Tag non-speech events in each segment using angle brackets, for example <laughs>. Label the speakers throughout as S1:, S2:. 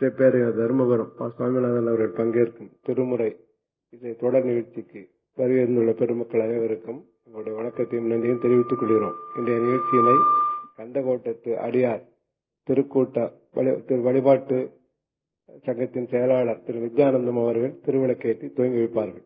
S1: செப்பேரைய தர்மபுரம் சுவாமிநாதன் அவர்கள் பங்கேற்கும் திருமுறை இதை தொடர் நிகழ்ச்சிக்கு வருகின்றுள்ள பெருமக்கள் அனைவருக்கும் உங்களுடைய வணக்கத்தையும் நன்றியும் தெரிவித்துக் கொள்கிறோம். இன்றைய நிகழ்ச்சியினை கந்தகோட்டத்து அடியார் திருக்கூட்ட வழிபாட்டு சங்கத்தின் செயலாளர் திரு வித்யானந்தம் அவர்கள் திருவிளக்கேற்றி துவங்கி வைப்பார்கள்.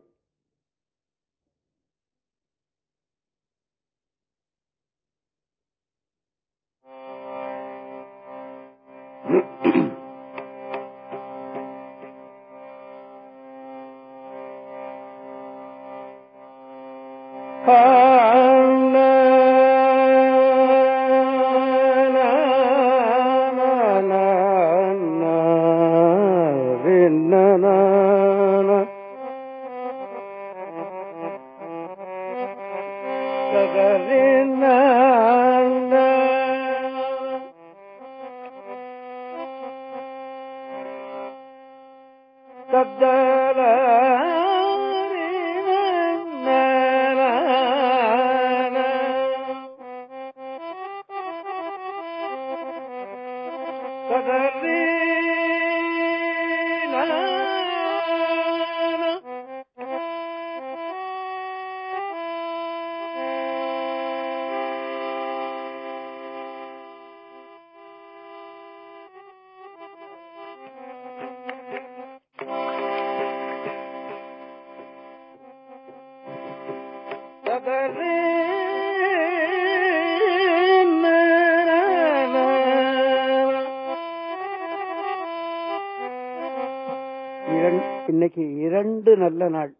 S2: நல்ல நாள்.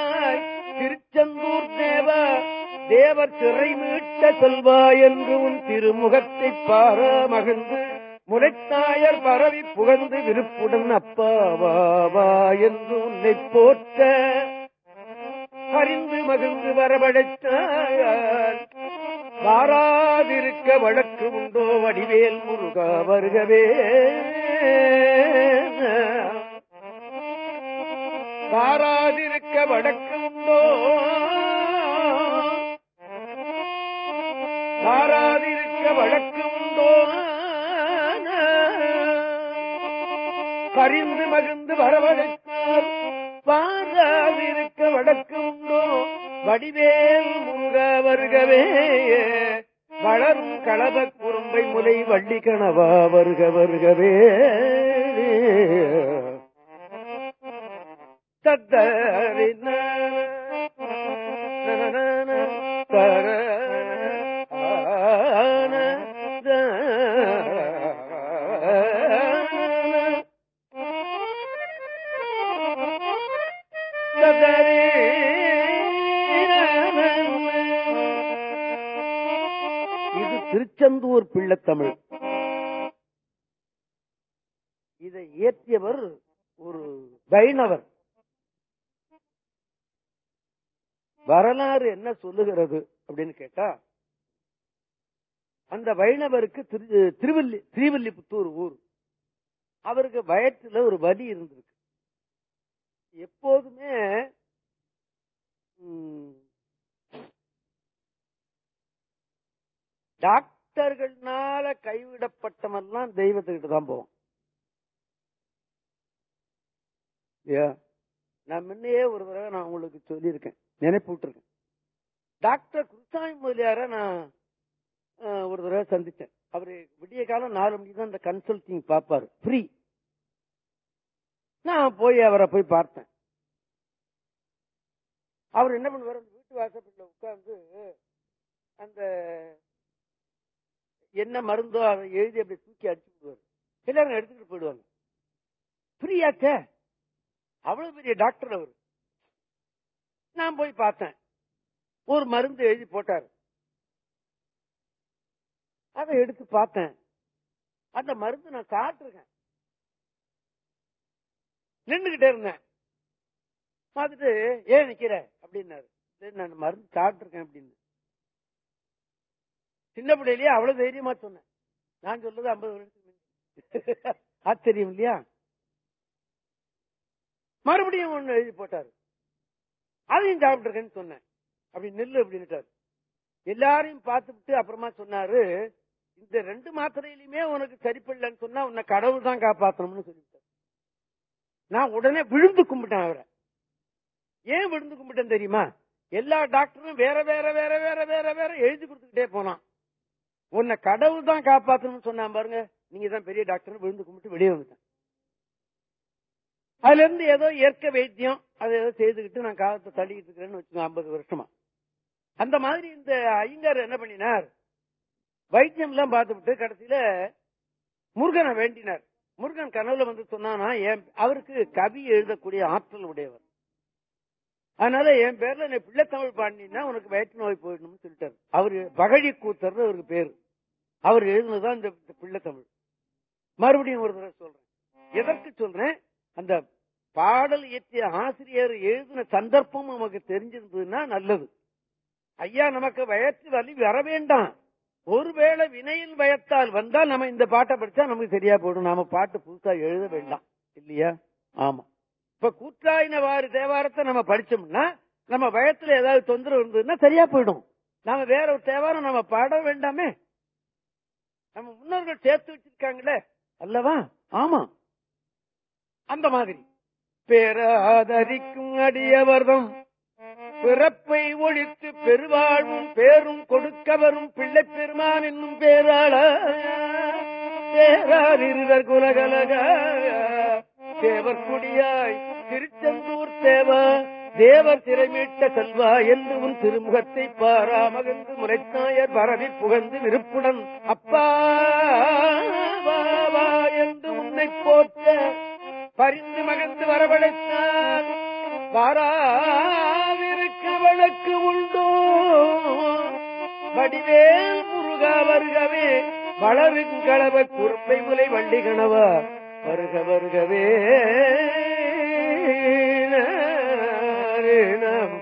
S2: சேவற்குடியாய் திருச்செந்தூர் தேவ தேவர் சிறை மீட்ட செல்வாய் என்று உன் திருமுகத்தை பார மகிழ்ந்து முனைத்தாயர் பரவி புகழ்ந்து விருப்புடன் அப்பாவாவா என்று உன்னை போற்ற. அறிந்து மகிழ்ந்து வரவழைத்தாயார் வாராதிருக்க வழக்கு உண்டோ வடிவேல் முருகா வருகவே. பாராதிருக்க வழக்கு பாராதிருக்க வாராதிருக்க பரிந்து மகிழ்ந்து வரவழைத்தார். பாராதிருக்க வழக்கு வடிவேல் முருக வருகவே. வளரும் களப குறும்பை முலை வள்ளி கணவா வருக வருகவே. தத்தரின. தர இது திருச்செந்தூர் பிள்ளைத்தமிழ். இதை இயற்றியவர் ஒரு வைணவர். வரலாறு என்ன சொல்லுகிறது அப்படின்னு கேட்டா அந்த வைணவருக்கு திரு திருவல்லி திருவல்லிபுத்தூர் ஊர். அவருக்கு வயத்துல ஒரு வலி இருந்திருக்கு. எப்போதுமே டாக்டர்கள்னால கைவிடப்பட்டவெல்லாம் தெய்வத்துக்கிட்ட தான் போவோம் நான் முன்னையே ஒரு தடவை நான் உங்களுக்கு சொல்லியிருக்கேன். நினைப்பு விட்டுருக்கேன் டாக்டர் குருசாமி முதலியார நான் ஒரு தடவை சந்திச்சேன் அவரு விடிய காலம் நாலு மணிக்கு தான் இந்த கன்சல்டிங் பார்ப்பாரு. ஃப்ரீ நான் போய் அவரை போய் பார்த்தேன். அவர் என்ன பண்ணுவார்? அந்த வீட்டு வாசப்படியில் உட்கார்ந்து அந்த என்ன மருந்தோ அதை எழுதி அப்படி தூக்கி அடிச்சு விடுவார். எல்லாரும் எடுத்துக்கிட்டு போயிடுவாங்க. ஃப்ரீயாச்சே அவ்வளவு பெரிய டாக்டர் அவர். நான் போய் பார்த்தேன். ஒரு மருந்து எழுதி போட்டார். அதை எடுத்து பார்த்தேன். அந்த மருந்து நான் சாப்பிட்டுருக்கேன். நின்றுகிட்டே இருந்தேன். பார்த்துட்டு ஏன் நிக்கிற அப்படின்னாரு. நான் மருந்து சாப்பிட்டுருக்கேன் அப்படின்னு. சின்ன பிள்ளையிலேயே அவ்வளவு தைரியமா சொன்னேன். நான் சொல்றது ஐம்பது வருஷத்துக்கு ஆச்சரியம் இல்லையா? மறுபடியும் ஒண்ணு எழுதி போட்டாரு. அதையும் சாப்பிட்டுருக்கேன்னு சொன்னேன். அப்படி நெல் அப்படின்னுட்டாரு எல்லாரையும் பார்த்துட்டு அப்புறமா சொன்னாரு இந்த ரெண்டு மாத்திரையிலுமே உனக்கு சரிப்படலன்னு சொன்னா உன்னை கடவுள் தான் காப்பாற்றணும்னு சொல்லிவிட்டார் நான் உடனே விழுந்து கும்பிட்டேன் அவரை. ஏன் விழுந்து கும்பிட்டேன் தெரியுமா? எல்லா டாக்டரும் வேற வேற வேற வேற வேற வேற எழுதி கொடுத்துக்கிட்டே போனான். உன்னை கடவுள் தான் காப்பாற்றணும்னு சொன்னான் பாருங்க. நீங்க தான் பெரிய டாக்டர் விழுந்து கும்பிட்டு வெளியே வந்துட்டேன். அதுல இருந்து ஏதோ இயற்கை வைத்தியம் அதை ஏதோ செய்துக்கிட்டு நான் காலத்தை தள்ளிக்கிட்டு இருக்கிறேன்னு வச்சுக்கோங்க ஐம்பது வருஷமா. அந்த மாதிரி இந்த ஐயங்கார் என்ன பண்ணினார்? வைத்தியம் எல்லாம் பார்த்துவிட்டு கடைசியில முருகனை வேண்டினார். முருகன் கனவுல வந்து சொன்னானா என் அவருக்கு கவி எழுதக்கூடிய ஆற்றல் உடையவர். அதனால என் பேர்ல நீ பிள்ளைத்தமிழ் பாண்டினா உனக்கு வயிற்று நோய் போயிடணும்னு சொல்லிட்டாரு. அவரு பகழி கூத்தர் அவருக்கு பேரு. அவர் எழுதுனதுதான் இந்த இந்த பிள்ளைத்தமிழ் மறுபடியும் ஒரு தடவை சொல்றேன். எதற்கு சொல்றேன்? அந்த பாடல் இயற்றிய ஆசிரியர் எழுதின சந்தர்ப்பம் நமக்கு தெரிஞ்சிருந்ததுன்னா நல்லது. ஐயா நமக்கு வயத்து வலி வர வேண்டாம். ஒருவேளை வினையில் வயத்தால் வந்தால் நம்ம இந்த பாட்டை படிச்சா நமக்கு சரியா போயிடும். நாம பாட்டு புதுசா எழுத வேண்டாம். இல்லையா? ஆமா. இப்ப கூற்றாயினவாறு தேவாரத்தை நம்ம படிச்சோம்னா நம்ம வயத்துல ஏதாவது தொந்தரவு இருந்ததுன்னா சரியா போயிடும். நாம வேற ஒரு தேவாரம் நம்ம பாட வேண்டாமே. நம்ம முன்னோர்கள் சேர்த்து வச்சிருக்காங்களே அல்லவா? ஆமா. அந்த மாதிரி. பேராதரிக்கும் அடியவர்தம். பிறப்பை ஒழித்து பெருவாழ்வும் பேரும் கொடுக்க வரும் பிள்ளை பெருமான் என்னும் பேராள. பேராரிருவர் குலகலக. தேவர் குடியாய் திருச்செந்தூர் தேவா. தேவர் திரைமீட்ட செல்வா என்று உன் திருமுகத்தை பாராமகந்து முறைத்தாயர் பரவி புகழ்ந்து விருப்புடன். அப்பா வா, வா என்று உன்னை போற்ற. பரிந்து மகத்து வரவழைத்தால் வாராவிருக்க வழக்கு உண்டோ. வடிவேல் முருகா வருகவே வளருங்களவ குறுப்பை முலை வள்ளி கணவா வருக வருகவே. நாம்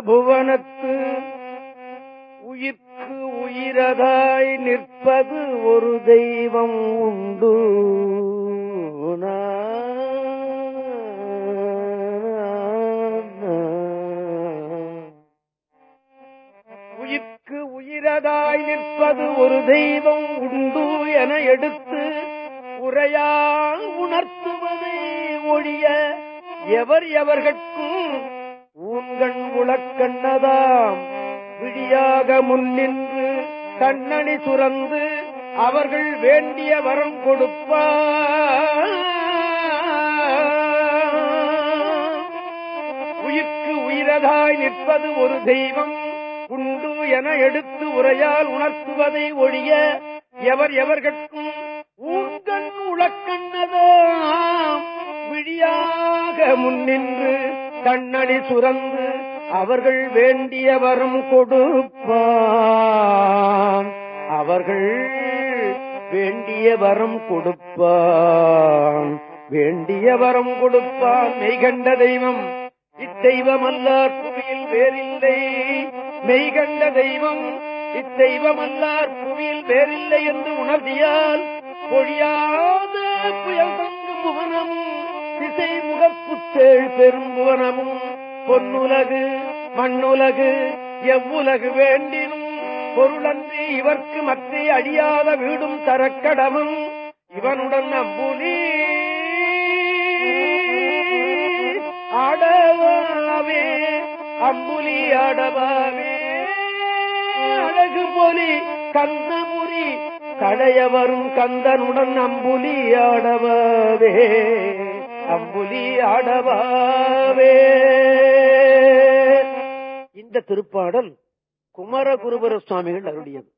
S2: ಪ್ರಭು வழி துறந்து அவர்கள் வேண்டிய வரம் கொடுப்பார். உயிர்க்கு உயிரதாய் நிற்பது ஒரு தெய்வம் உண்டு என எடுத்து உரையால் உணர்த்துவதை ஒழிய எவர் எவர்கட்கும் ஊர்கண் உளக்கண்ணதாம் விழியாக முன்னின்று கண்ணடி சுரந்து அவர்கள் வேண்டியவரும் கொடுப்பான் அவர்கள் வேண்டிய வரம் கொடுப்பான். வேண்டிய வரம் கொடுப்பான் மெய்கண்ட தெய்வம் இத்தெய்வம் அல்லார் புவியில் வேறில்லை. மெய்கண்ட தெய்வம் இத்தெய்வம் அல்லார் புவியில் வேறில்லை என்று உணர்ந்தியால் பொழியாத புயல் தங்கு புவனமும் திசை முகப்புத்தேள் பெரும் புவனமும் பொன்னுலகு மண்ணுலகு எவ்வுலகு வேண்டினும் பொருளன்றி இவர்க்கு மற்ற அழியாத வீடும் தரக்கடமும் இவனுடன் நம்புலி அடவாவே அம்புலி அடவாவே. அழகு பொலி கந்தமுறி கடைய வரும் கந்தனுடன் அம்புலி ஆடவாவே அம்புலி ஆடவாவே இந்த திருப்பாடல் குமரகுருபர சுவாமிகள் அருளியது.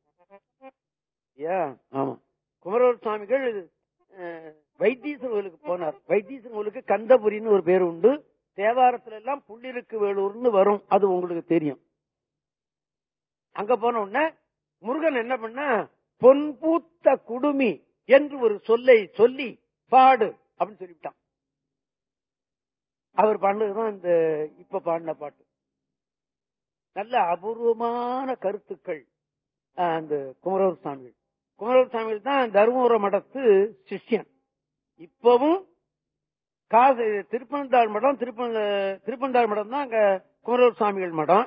S2: ஆமா. குமரகுரு சுவாமிகள் அஹ், வைத்தீஸ்வரர் கோயிலுக்கு போனார். வைத்தீஸ்வரர் கோயிலுக்கு கந்தபுரின்னு ஒரு பேர் உண்டு. தேவாரத்துல எல்லாம் புள்ளிருக்கு வேலூர்னு வரும். அது உங்களுக்கு தெரியும். அங்க போன உடனே முருகன் என்ன பண்ண பொன்பூத்த குடுமி என்று ஒரு சொல்லை சொல்லி பாடு அப்படின்னு சொல்லிவிட்டான். அவர் பாடினதுதான் இந்த இப்ப பாடின பாட்டு. நல்ல அபூர்வமான கருத்துக்கள் அந்த குமரவர் சாமிகள். குமரவர் சாமிகள் தான் தருமபுர மடத்து சிஷ்யன். இப்பவும் காசு திருப்பனந்தாள் மடம் திருப்ப திருப்பந்தாள் மடம் தான் அங்க குமரவர் சுவாமிகள் மடம்.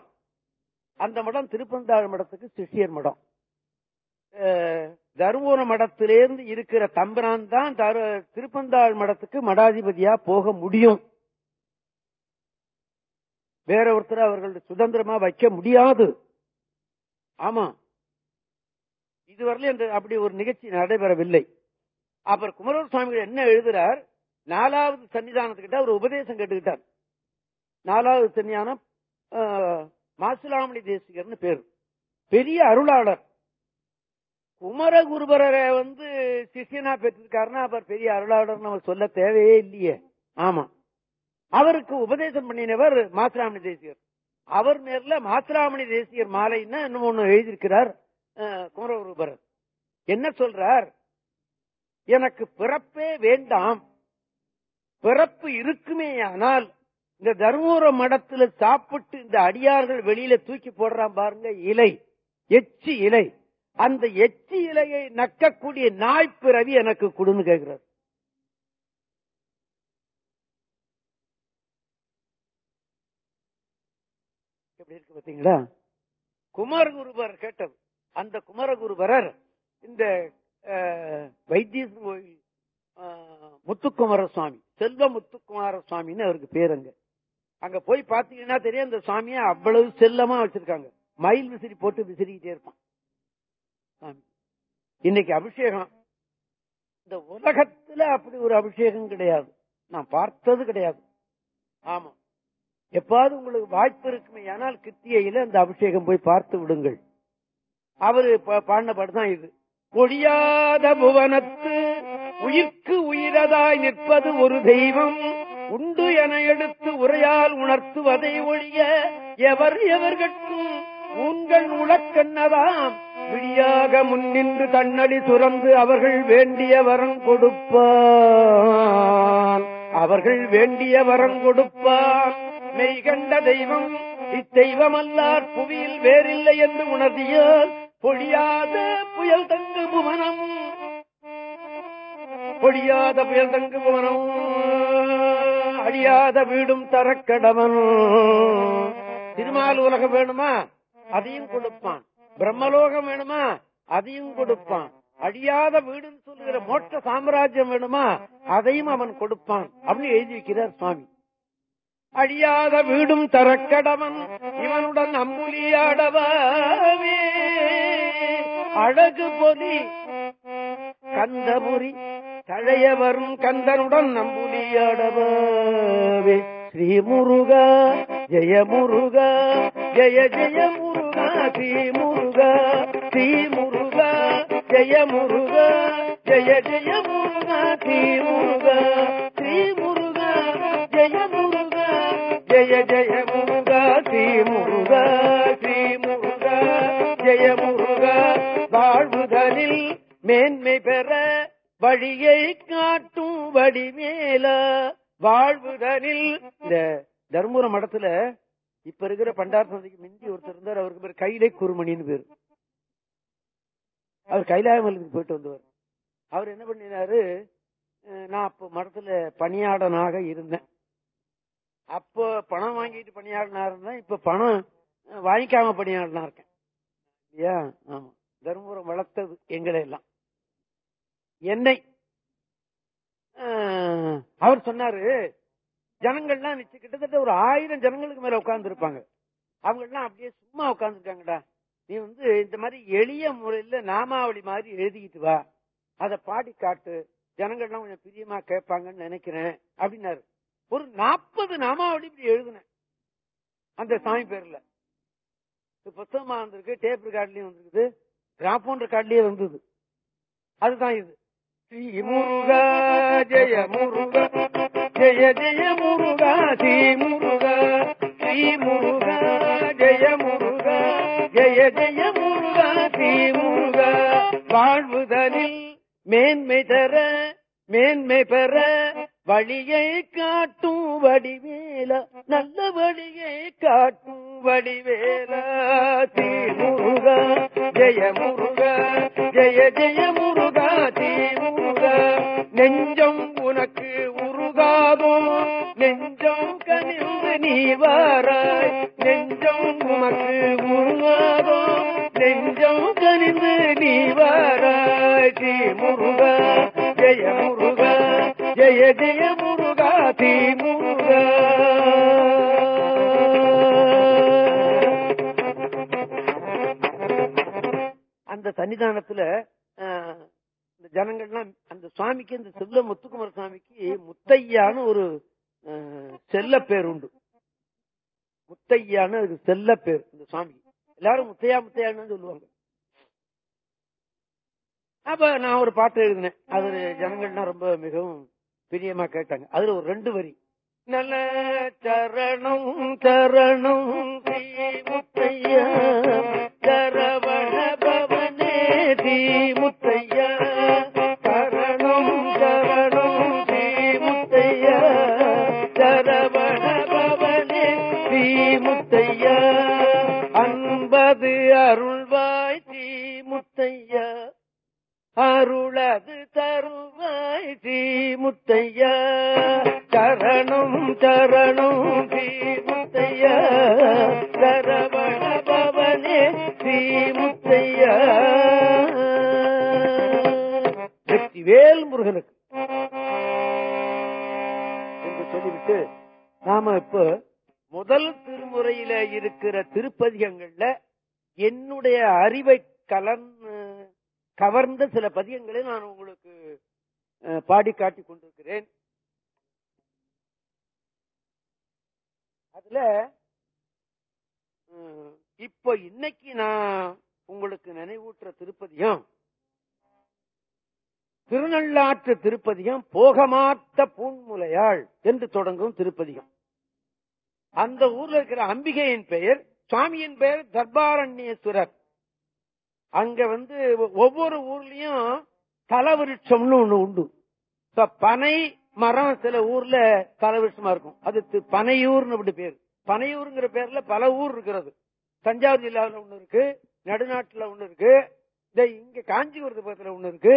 S2: அந்த மடம் திருப்பந்தாள் மடத்துக்கு சிஷியர் மடம். தருமபுர மடத்திலேருந்து இருக்கிற தம்பிரான் தான் திருப்பந்தாள் மடத்துக்கு மடாதிபதியா போக முடியும். வேற ஒருத்தர் அவர்கள் சுதந்திரமா வைக்க முடியாது. ஆமா. இதுவரையிலும் இந்த அப்படி ஒரு நிகழ்ச்சி நடைபெறவில்லை. அப்புறம் குமரவர் சுவாமிகள் என்ன எழுதுறார்? நாலாவது சன்னிதானத்துக்கிட்ட ஒரு உபதேசம் கேட்டுக்கிட்டார். நாலாவது சன்னிதானம் ஆஹ், மாசிலாமணி தேசிகர்னு பேர். பெரிய அருளாளர். குமரகுருபரரை வந்து சிஷியனா பெற்றிருக்காருன்னா அவர் பெரிய அருளாளர் நம்ம சொல்ல தேவையே இல்லையே. ஆமா. அவருக்கு உபதேசம் பண்ணினவர் மாத்திராமணி தேசியர். அவர் மேல மாத்திராமணி தேசியர் மாலைன்னா இன்னும் ஒண்ணு எழுதியிருக்கிறார் குமரகுருபரர் என்ன சொல்றார்? எனக்கு பிறப்பே வேண்டாம். பிறப்பு இருக்குமே ஆனால் இந்த தர்மபுர மடத்துல சாப்பிட்டு இந்த அடியார்கள் வெளியில தூக்கி போடுறான் பாருங்க இலை. எச்சி இலை. அந்த எச்சி இலையை நக்கக்கூடிய நாய்ப்பிறவி எனக்கு கொடுன்னு கேட்கிறார். எப்படி இருக்கு பாத்தீங்களா? குமரகுருபர் கேட்டது. அந்த குமரகுருபரர் இந்த அஹ், கோயில் முத்துக்குமார சுவாமி செல்வ முத்துக்குமார சுவாமின்னு அவருக்கு பேருங்க அங்க. போய் பாத்தீங்கன்னா தெரியும் அந்த சுவாமியை அவ்வளவு செல்லமா வச்சிருக்காங்க. மயில் விசிறி போட்டு விசிறிக்கிட்டே இருப்பான். சாமி இன்னைக்கு அபிஷேகம். இந்த உலகத்துல அப்படி ஒரு அபிஷேகம் கிடையாது. நான் பார்த்தது கிடையாது. ஆமா. எப்பாவது உங்களுக்கு வாய்ப்பு இருக்குமே ஆனால் கிருத்தியில அந்த அபிஷேகம் போய் பார்த்து விடுங்கள். அவரு பாடின பாடுதான் இது. பொழியாத புவனத்து உயிர்க்கு உயிரதாய் நிற்பது ஒரு தெய்வம். உண்டு என எடுத்து உரையால் உணர்த்துவதை ஒழிய எவர் எவர்கட்கும் உங்கள் உளக்கண்ணதாம் விடியாக முன்னின்று தன்னடி துறந்து அவர்கள் வேண்டிய வரம் கொடுப்பான். அவர்கள் வேண்டிய வரம் கொடுப்பார். மெய் கண்ட தெய்வம் இத்தெய்வமல்லார் புவியில் வேறில்லை என்று உணர்ந்திய பொழியாத புயல் தங்கு புவனம். பொழியாத புயல் தங்கு புவனம். அழியாத வீடும் தரக்கடவன் திருமால் உலகம் வேணுமா? அதையும் கொடுப்பான். பிரம்மலோகம் வேணுமா? அதையும் கொடுப்பான். அழியாத வீடுன்னு சொல்லுகிற மோட்ச சாம்ராஜ்யம் வேணுமா? அதையும் அவன் கொடுப்பான். அப்படின்னு எழுதி வைக்கிறார் சுவாமி. அழியாத வீடும் தரக்கடவன் இவனுடன் அம்புலியாடவாவே அழகு பொலி கந்தபுரி தழைய வரும் கந்தனுடன் நம்புலியாடவாவே ஸ்ரீ முருகா ஜெய முருகா ஜெய ஜெய முருகா ஸ்ரீ முருகா ஸ்ரீ முருகா ஜெய முருகா ஜெய ஜெய முருகா ஸ்ரீ முருகா ஸ்ரீ முருகா ஜெய முருகா ஜெய ஜெய முருகா ஸ்ரீ முருகா ஸ்ரீ முருகா ஜெய முருகா. வாழ்வுதலில் மேன்மை பெற வழியை காட்டும் வடிவேலா. வாழ்வுதலில் இந்த தர்மபுர மடத்துல இப்ப இருக்கிற பண்டார் சந்தைக்கு மிந்தி ஒருத்தர் இருந்தார் அவருக்கு பேர் கைலை குருமணின்னு பேரு. அவர் கைலாய போயிட்டு வந்துவார். அவர் என்ன பண்ணினாரு? நான் அப்போ மடத்துல பணியாளனாக இருந்தேன். அப்போ பணம் வாங்கிட்டு பணியாளனா இருந்தேன் இப்ப பணம் வாங்கிக்காம பணியாளனா இருக்கேன். இல்லையா? ஆமா. தர்மபுரம் வளர்த்தது எங்களை எல்லாம். என்னை அவர் சொன்னாரு ஜனங்கள்லாம் நிச்சயம் கிட்டத்தட்ட ஒரு ஆயிரம் ஜனங்களுக்கு மேல உட்கார்ந்து இருப்பாங்க அவங்க எல்லாம் அப்படியே சும்மா உட்கார்ந்துருக்காங்கடா. நீ வந்து இந்த மாதிரி எளிய முறையில நாமாவளி மாதிரி எழுதிக்கிட்டு வா. அதை பாடி காட்டு. ஜனங்கள்லாம் கொஞ்சம் பிரியமா கேட்பாங்கன்னு நினைக்கிறேன் அப்படின்னாரு. ஒரு நாற்பது நாமாவளி இப்படி எழுதுனேன். அந்த சாமி பேர்ல. புத்தகமா வந்திருக்கு டேப் ரெக்கார்ட்லயும் வந்திருக்குது கிராபோன் ரெக்கார்ட்லயே வந்தது. அதுதான் இது. ஸ்ரீ முருகா ஜெய முருகா ஜெய ஜெய முருகா ஸ்ரீ முருகா ஸ்ரீ முருகா ஜெய முருகா. ஜெய ஜெய முருகா ஸ்ரீ வாழ்வுதலில் மேன்மை தர மேன்மை பெற வழியை காட்டும் வடிவேல நல்ல வழியை காட்டும் வடிவேல. ஸ்ரீ ஜெய முருகா ஜெய ஜெய முருகா ஸ்ரீ நெஞ்சம் உனக்கு உருகாதோ நெஞ்சம் கனிந்து நீ வாராய். நெஞ்சம் உமக்கு உருகாதோ நெஞ்சம் கனிந்து நீ வாராய். ஸ்ரீ முருகா ஜெய முருகா ஜெய ஜெய முருகா தீ முருகா. அந்த சன்னிதானத்துல இந்த ஜனங்கள்லாம் சுவாமிக்கு இந்த செல்ல முத்துக்குமார சுவாமிக்கு முத்தையான்னு ஒரு செல்ல பேர் உண்டு. முத்தையான்னு அதுக்கு செல்ல பேர் இந்த சுவாமி எல்லாரும் முத்தையா முத்தையான்னு சொல்லுவாங்க. அப்ப நான் ஒரு பாட்டு எழுதினேன். அது ஜனங்கள்னா ரொம்ப மிகவும் பிரியமா கேட்டாங்க. அதுல ஒரு ரெண்டு வரி. நல்ல சரணம் சரணம் முத்தையா. சரவண பவனே தீ முத்தையா. அருளது தருவாய் தீ முத்தையா சரணம் சரணம் ஸ்ரீ முத்தையா சரவண பவனே ஸ்ரீ முத்தையா வெற்றிவேல் முருகனுக்கு. என்று சொல்லிவிட்டு நாம இப்ப முதல் திருமுறையில இருக்கிற திருப்பதிகங்கள்ல என்னுடைய அறிவை கலந்து கவர்ந்த சில பதியங்களை நான் உங்களுக்கு அஹ், பாடி காட்டிக் கொண்டிருக்கிறேன். அதுல இப்போ இப்ப இன்னைக்கு நான் உங்களுக்கு நினைவூற்ற திருப்பதியம் திருநள்ளாற்று திருப்பதியம் போகமாத்த பூண்முலையாள் என்று தொடங்கும் திருப்பதியம். அந்த ஊர்ல இருக்கிற அம்பிகையின் பெயர் சுவாமியின் பெயர் தர்பாரண்யேஸ்வரர். அங்க வந்து ஒவ்வொரு ஊர்லயும் தலவிருட்சம்னு ஒண்ணு உண்டு. பனை மரம் சில ஊர்ல தலவிருட்சமா இருக்கும். அது பனையூர்னு அப்படி பேர். பனையூருங்கிற பேர்ல பல ஊர் இருக்கிறது. தஞ்சாவூர் ஜில்லாவில் ஒண்ணு இருக்கு நடுநாட்டுல ஒண்ணு இருக்கு இந்த இங்க காஞ்சிபுரத்து பக்கத்துல ஒண்ணு இருக்கு.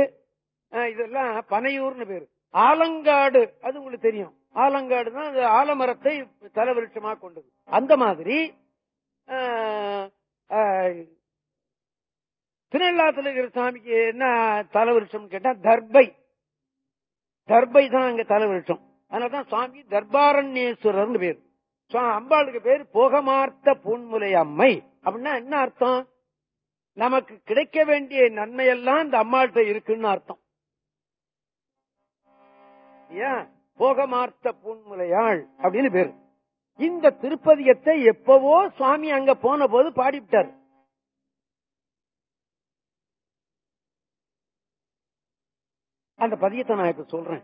S2: இதெல்லாம் பனையூர்னு பேரு. ஆலங்காடு அது உங்களுக்கு தெரியும். ஆலங்காடு தான் ஆலமரத்தை தலவிருட்சமா கொண்டது. அந்த மாதிரி திருநள்ளாத்துல இருக்கிற சாமிக்கு என்ன தலவிருஷம் கேட்டா தர்பை. தர்பை தான் அங்க தலவிருஷம். அதனாலதான் சுவாமி தர்பாரண்யேஸ்வரர்னு பேர். சுவா- அம்பாளுக்கு பேர் போகமார்த்த பூன்முலை அம்மை. அப்படின்னா என்ன அர்த்தம்? நமக்கு கிடைக்க வேண்டிய நன்மையெல்லாம் இந்த அம்மாள்கிட்ட இருக்குன்னு அர்த்தம். ஏன்? போகமார்த்த பூன்முலையாள் அப்படின்னு பேரு. இந்த திருப்பதியத்தை எப்பவோ சுவாமி அங்க போன போது பாடிவிட்டார். அந்த பதியத்தை நான் இப்ப சொல்றேன்.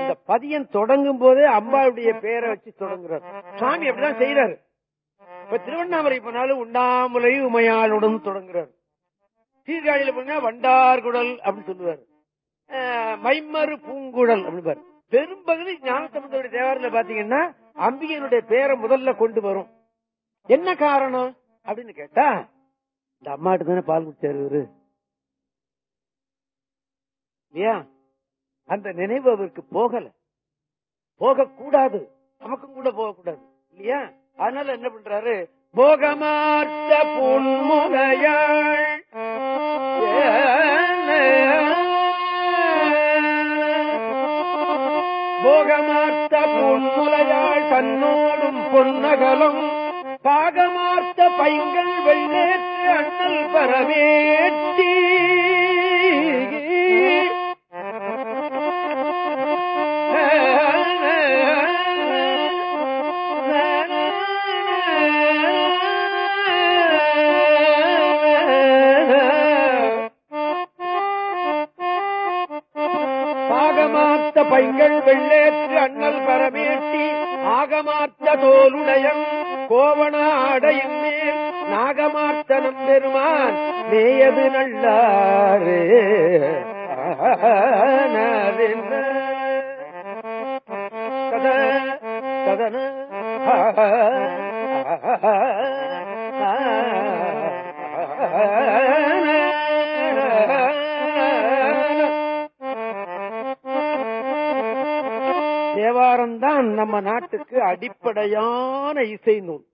S2: இந்த பதியம் தொடங்கும் போதே அம்பாளுடைய பேரை வச்சு தொடங்குறார். சுவாமி அப்படிதான் செய்யறாரு இப்ப திருவண்ணாமலை போனாலும் உண்ணாமலை உமையாளுடன் தொடங்குறாரு. சீர்காழியில போனா வண்டார்குடல் அப்படின்னு சொல்லுவாரு. மைமறு பூங்குழல் அப்படிப்பாரு பெரும்பகுதி ஞானசம்பந்தருடைய தேவாரத்தில் பாத்தீங்கன்னா அம்பிகையினுடைய பேரை முதல்ல கொண்டு வரும். என்ன காரணம்? அப்படின்னு கேட்டா இந்த அம்மாட்டு தானே பால் குடிச்சாரு இவரு. இல்லையா? அந்த நினைவு அவருக்கு போகல. போக கூடாது. நமக்கும் கூட போக கூடாது. இல்லையா? அதனால என்ன பண்றாரு? போகமார்த்த பொன்முனையாள் போகமார்த்த பொன்முலையாள் தன்னோடும் பொன்னகலும் பாகமார்த்த பைங்கள் வெள்ளேற்று அண்ணல் பரவேற்றி ஆகமார்த்த தோலுடையன் கோவணாடையின் மேல் நாகமார்த்தனம் பெருமான் மேயது நல்லாரே கத கதன தான் நம்ம நாட்டுக்கு அடிப்படையான இசை நூல்.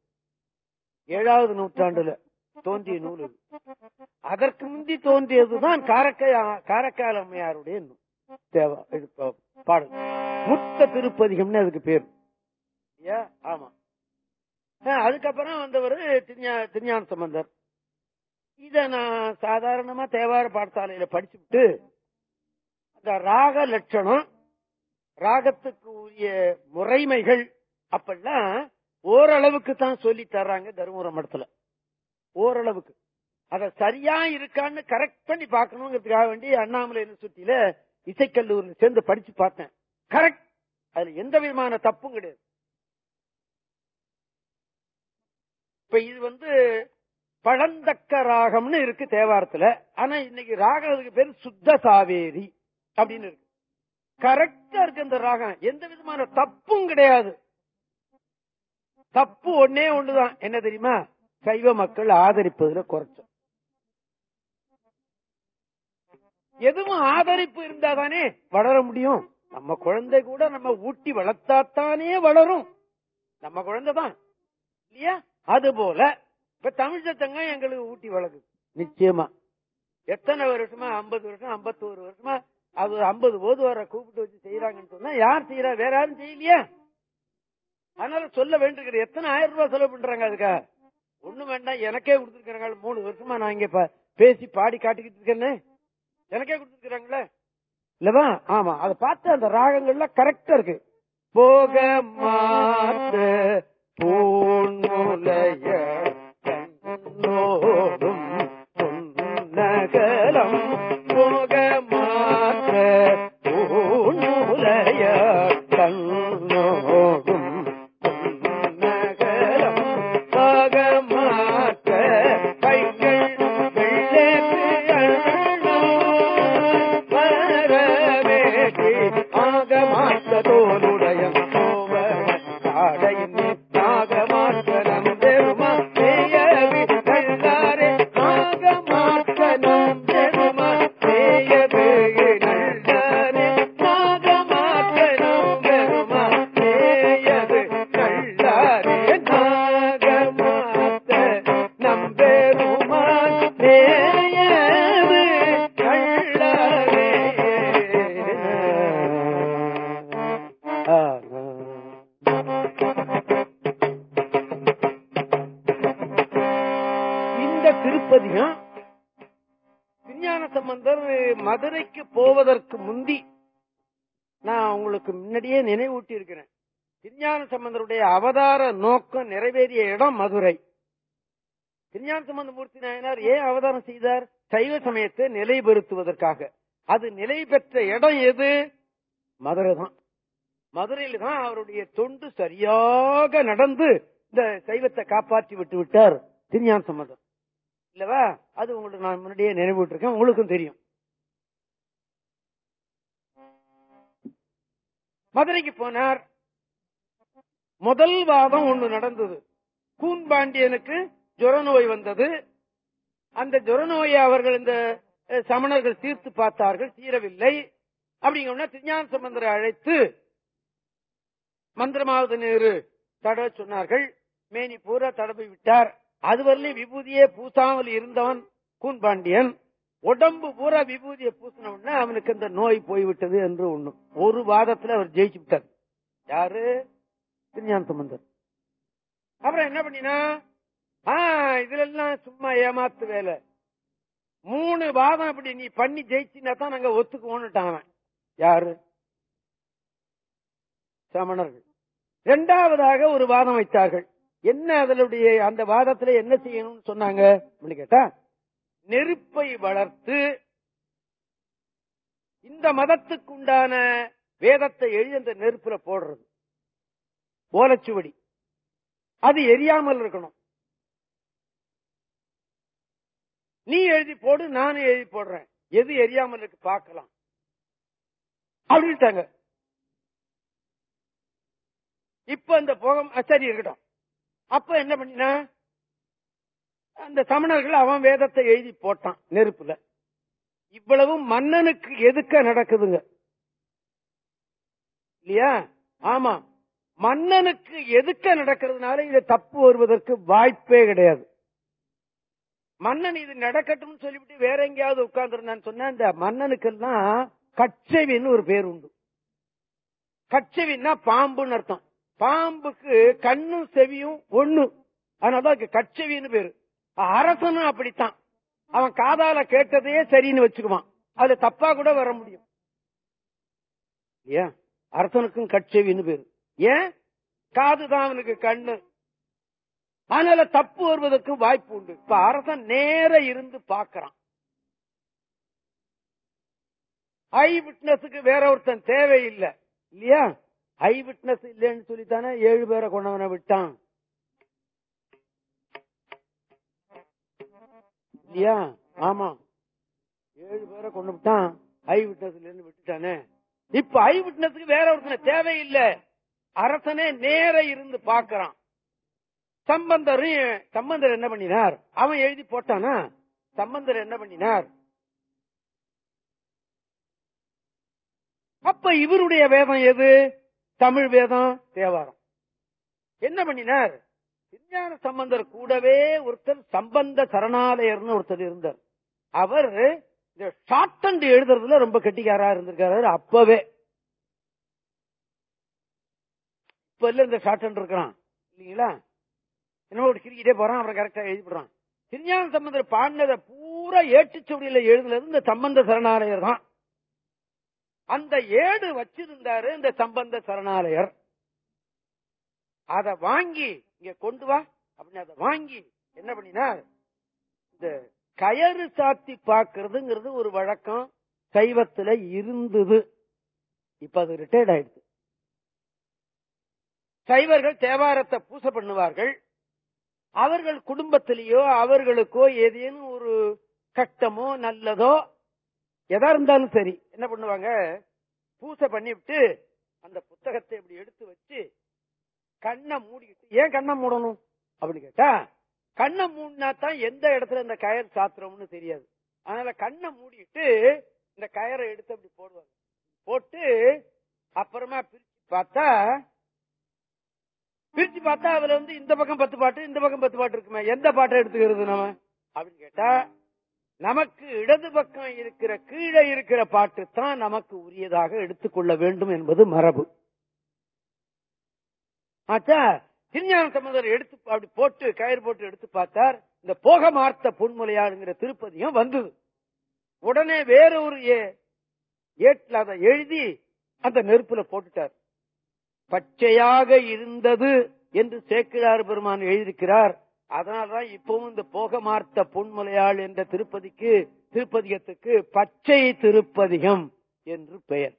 S2: ஏழாவது நூற்றாண்டுல தோன்றிய நூல் இது. அதற்கு முந்தி தோன்றியதுதான் காரக்காய காரைக்கால் அம்மையாருடைய நூல். தேவா பாடல் முத்த திருப்பதிகம்னு அதுக்கு பேர். ஆமா. அதுக்கப்புறம் வந்தவர் திருஞா- திருஞான சம்பந்தர். இத நான் சாதாரணமா தேவார பாடசாலையில படிச்சுட்டு அந்த ராக லட்சணம் ராகத்துக்கு உரிய முறைமைகள் அப்படிலாம் ஓரளவுக்கு தான் சொல்லி தர்றாங்க தருமபுரம் மடத்துல. ஓரளவுக்கு. அத சரியா இருக்கான்னு கரெக்ட் பண்ணி பார்க்கணுங்கிறதுக்காக வேண்டி அண்ணாமலை யூனிவர்சிட்டியில இசைக்கல்லூரில் சேர்ந்து படிச்சு பார்த்தேன். கரெக்ட் அதுல எந்த விதமான தப்பும் கிடையாது. இப்ப இது வந்து பழந்தக்க ராகம்னு இருக்கு தேவாரத்துல. ஆனா இன்னைக்கு ராகத்துக்கு பேரு சுத்த சாவேரி அப்படின்னு இருக்கு. கரெக்டா இருக்கு இந்த ராகம். எந்த விதமான தப்பும் கிடையாது. தப்பு ஒன்னே ஒண்ணுதான். என்ன தெரியுமா? சைவ மக்கள் ஆதரிப்பதுல குறைச்சோம் எதுவும் ஆதரிப்பு இருந்தா தானே வளர முடியும். நம்ம குழந்தை கூட நம்ம ஊட்டி வளர்த்தாத்தானே வளரும். நம்ம குழந்தை தான். இல்லையா? அது போல இப்ப தமிழ் சத்தங்க எங்களுக்கு ஊட்டி வளர்க்குது நிச்சயமா. எத்தனை வருஷமா? ஐம்பது வருஷம்? ஐம்பத்தோரு வருஷமா? அது ஐம்பது போது வர கூப்பிட்டு வச்சு செய்யறாங்கன்னு சொன்னா யார் செய்யறா வேற யாரும் செய்யலையா. அதனால சொல்ல வேண்டியிருக்கிற எத்தனை ஆயிரம் ரூபாய் செலவு பண்றாங்க அதுக்கா? ஒண்ணும் வேண்டாம் எனக்கே கொடுத்துருக்காங்க மூணு வருஷமா நான் இங்க பேசி பாடி காட்டிக்கிட்டு இருக்கேன்னு. எனக்கே கொடுத்துருக்காங்களே இல்லவா? ஆமா. அதை பார்த்து அந்த ராகங்கள்ல கரெக்டா இருக்கு. போக மாற்ற கண்ணோடும் பொன்னகலம். போக போவதற்கு முந்தி நான் உங்களுக்கு முன்னாடியே நினைவூட்டி இருக்கிறேன் திருஞான சம்பந்தருடைய அவதார நோக்கம் நிறைவேறிய இடம் மதுரை. திருஞான சம்பந்த மூர்த்தி நாயனார் ஏன் அவதாரம் செய்தார்? சைவ சமயத்தை நிலைபெறுத்துவதற்காக அது நிலை பெற்ற இடம் எது? மதுரை தான். மதுரையில் தான் அவருடைய தொண்டு சரியாக நடந்து இந்த சைவத்தை காப்பாற்றி விட்டு விட்டார் திருஞான சம்பந்தம் இல்லவா? அது உங்களுக்கு நான் முன்னாடியே நினைவுட்டிருக்கேன். உங்களுக்கும் தெரியும். மதுரைக்கு போனார். முதல் வாதம் ஒண்ணு நடந்தது. கூன்பாண்டியனுக்கு ஜுர நோய் வந்தது. அந்த ஜுர நோயை அவர்கள் இந்த சமணர்கள் தீர்த்து பார்த்தார்கள் தீரவில்லை. அப்படிங்க திருஞான சம்பந்தரை அழைத்து மந்திரமாவது நேரு தட சொன்னார்கள். மேனி பூரா தடவி விட்டார். அதுவரையிலும் விபூதியே பூசாமல் இருந்தவன் கூன்பாண்டியன் உடம்பு பூரா விபூதியை பூசின உடனே அவனுக்கு இந்த நோய் போய்விட்டது என்று ஒண்ணு ஒரு வாதத்துல அவர் ஜெயிச்சு விட்டார். யாரு? திருஞான சம்பந்தர். அப்புறம் என்ன பண்ணினா இதுல எல்லாம் சும்மா ஏமாத்து வேலை. மூணு வாதம் அப்படி நீ பண்ணி ஜெயிச்சினா தான் நாங்க ஒத்துக்குவோன்னுட்டான் அவன். யாரு? சமணர்கள். இரண்டாவதாக ஒரு வாதம் வைத்தார்கள். என்ன அதனுடைய அந்த வாதத்துல என்ன செய்யணும்னு சொன்னாங்க? அப்படின்னு கேட்டா நெருப்பை வளர்த்து இந்த மதத்துக்கு உண்டான வேதத்தை எழுதி அந்த நெருப்புல போடுறது. ஓலச்சுவடி. அது எரியாமல் இருக்கணும். நீ எழுதி போடு நானும் எழுதி போடுறேன். எது எரியாமல் இருக்கு பார்க்கலாம். அப்படின்ட்டாங்க. இப்ப அந்த போகம் சரி இருக்கட்டும் அப்ப என்ன பண்ணினா அந்த சமணர்கள் அவன் வேதத்தை எழுதி போட்டான் நெருப்புல. இவ்வளவு மன்னனுக்கு எதுக்க நடக்குதுங்க? இல்லையா? ஆமா. மன்னனுக்கு எதுக்க நடக்கிறதுனால இது தப்பு வருவதற்கு வாய்ப்பே கிடையாது. மன்னன் இது நடக்கட்டும் சொல்லிவிட்டு வேற எங்கேயாவது உட்கார்ந்து சொன்ன இந்த மன்னனுக்கெல்லாம் கச்சவின்னு ஒரு பேர் உண்டு. கச்சவின்னா பாம்புன்னு அர்த்தம். பாம்புக்கு கண்ணும் செவியும் ஒண்ணு. அதனாலதான் கச்சவின்னு பேரு. அரசனும் அப்படித்தான். அவன் காதால கேட்டதையே சரின்னு வச்சுக்குவான். அதுல தப்பா கூட வர முடியும். ஏன்? அரசனுக்கும் கட்செவின்னு பேரு. ஏன்? காதுதான் அவனுக்கு கண்ணு. அதனால தப்பு வருவதற்கு வாய்ப்பு உண்டு. இப்ப அரசன் நேர இருந்து பாக்குறான் ஐ விட்னஸுக்கு வேற ஒருத்தன் தேவையில்லை. இல்லையா? ஐ விட்னஸ் இல்லைன்னு சொல்லித்தானே ஏழு பேரை கொண்டவனை விட்டான். இல்லையா? ஆமா. ஏழு பேரை கொண்டு விட்டான். ஐ விட்னஸ்ல இருந்து விட்டுட்டானே. இப்ப ஐ விட்னஸுக்கு வேற ஒருத்தனை தேவையில்லை. அரசனே நேர இருந்து பாக்குறான் சம்பந்தரும் சம்பந்தர் என்ன பண்ணினார்? அவன் எழுதி போட்டானா? சம்பந்தர் என்ன பண்ணினார்? அப்ப இவருடைய வேதம் எது? தமிழ் வேதம் தேவாரம். என்ன பண்ணினார்? விஞ்ஞான சம்பந்தர் கூடவே ஒருத்தர் சம்பந்த சரணாலயர்னு ஒருத்தர் இருந்தார். அவர் இந்த ஷார்ட் அண்ட் எழுதுறதுல ரொம்ப கெட்டிக்காரா இருந்திருக்காரு. அப்பவே. இப்ப இல்ல இந்த ஷார்ட் அண்ட் இருக்கிறான். இல்லீங்களா? என்னமோ ஒரு கிரிக்கிட்டே போறான் அப்புறம் கரெக்டா எழுதிப்படுறான் திருஞான சம்பந்தர் பாடினதை பூரா ஏட்டுச்சுவடியில எழுதுனது இந்த சம்பந்த சரணாலயர் தான். அந்த ஏடு வச்சிருந்தாரு இந்த சம்பந்த சரணாலயர். அத வாங்கி இங்க கொண்டு வா. அப்படின்னு அதை வாங்கி என்ன பண்ணினா இந்த கயறு சாத்தி பாக்குறதுங்கிறது ஒரு வழக்கம் சைவத்துல இருந்தது. இப்ப அது ரிட்டையர்ட் ஆயிடுது. சைவர்கள் தேவாரத்தை பூசை பண்ணுவார்கள். அவர்கள் குடும்பத்திலேயோ அவர்களுக்கோ ஏதேனும் ஒரு கஷ்டமோ நல்லதோ எதா இருந்தாலும் சரி என்ன பண்ணுவாங்க? பூசை பண்ணிவிட்டு அந்த புத்தகத்தை இப்படி எடுத்து வச்சு கண்ணை மூடிக்கிட்டு ஏன் கண்ணை மூடணும்? அப்படின்னு கேட்டா கண்ணை மூடினா தான் எந்த இடத்துல இந்த கயர் சாத்துறோம்னு தெரியாது. அதனால கண்ணை மூடிட்டு இந்த கயரை எடுத்து அப்படி போடுவாங்க. போட்டு அப்புறமா பிரிச்சு பார்த்தா பிரிச்சு பார்த்தா அதுல வந்து இந்த பக்கம் பத்து பாட்டு இந்த பக்கம் பத்து பாட்டு இருக்குமே எந்த பாட்டை எடுத்துக்கிறது நம்ம? அப்படின்னு கேட்டா நமக்கு இடது பக்கம் இருக்கிற கீழே இருக்கிற பாட்டு தான் நமக்கு உரியதாக எடுத்துக்கொள்ள வேண்டும் என்பது மரபு. ஆச்சா திருஞான சம்பந்தர் எடுத்து அப்படி போட்டு கயிறு போட்டு எடுத்து பார்த்தார் இந்த போக மார்த்த பொன்முலையாளுங்கிற திருப்பதியும் வந்தது. உடனே வேற ஒரு ஏட்ல அதை எழுதி அந்த நெருப்புல போட்டுட்டார். பச்சையாக இருந்தது என்று சேக்கிழார் பெருமான் எழுதியிருக்கிறார். அதனால்தான் இப்பவும் இந்த போகமார்த்த பொன்முலையாள் என்ற திருப்பதிக்கு திருப்பதிகத்துக்கு பச்சை திருப்பதிகம் என்று பெயர்.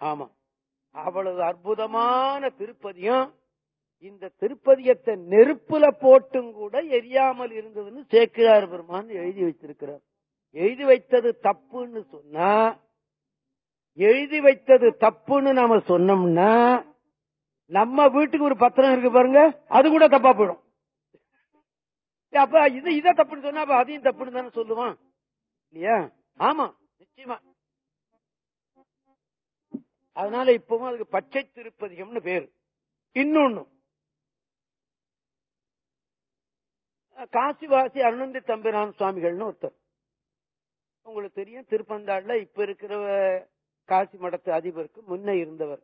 S2: ஆமா. அவ்வளவு அற்புதமான திருப்பதியம் இந்த திருப்பதியத்தை நெருப்புல போட்டும் கூட எரியாமல் இருந்ததுன்னு சேக்கிழார் பெருமான் எழுதி வச்சிருக்கிறார் எழுதி வைத்தது தப்புன்னு சொன்னா எழுதி வைத்தது தப்புன்னு நாம சொன்னோம்னா நம்ம வீட்டுக்கு ஒரு பத்திரம் இருக்கு பாருங்க அது கூட தப்பா போயிடும். அப்ப இது இதை தப்புன்னு சொன்னா அதையும் தப்புன்னு தானே சொல்லுவான். இல்லையா? ஆமா நிச்சயமா. அதனால இப்பவும் அதுக்கு பச்சை திருப்பதிகம்னு பேரு. இன்னொன்னு காசிவாசி அருணந்தி தம்பிரான் சுவாமிகள்னு ஒருத்தர். உங்களுக்கு தெரியும் திருப்பந்தாள்ல இப்ப இருக்கிற காசி மடத்து அதிபருக்கு முன்ன இருந்தவர்.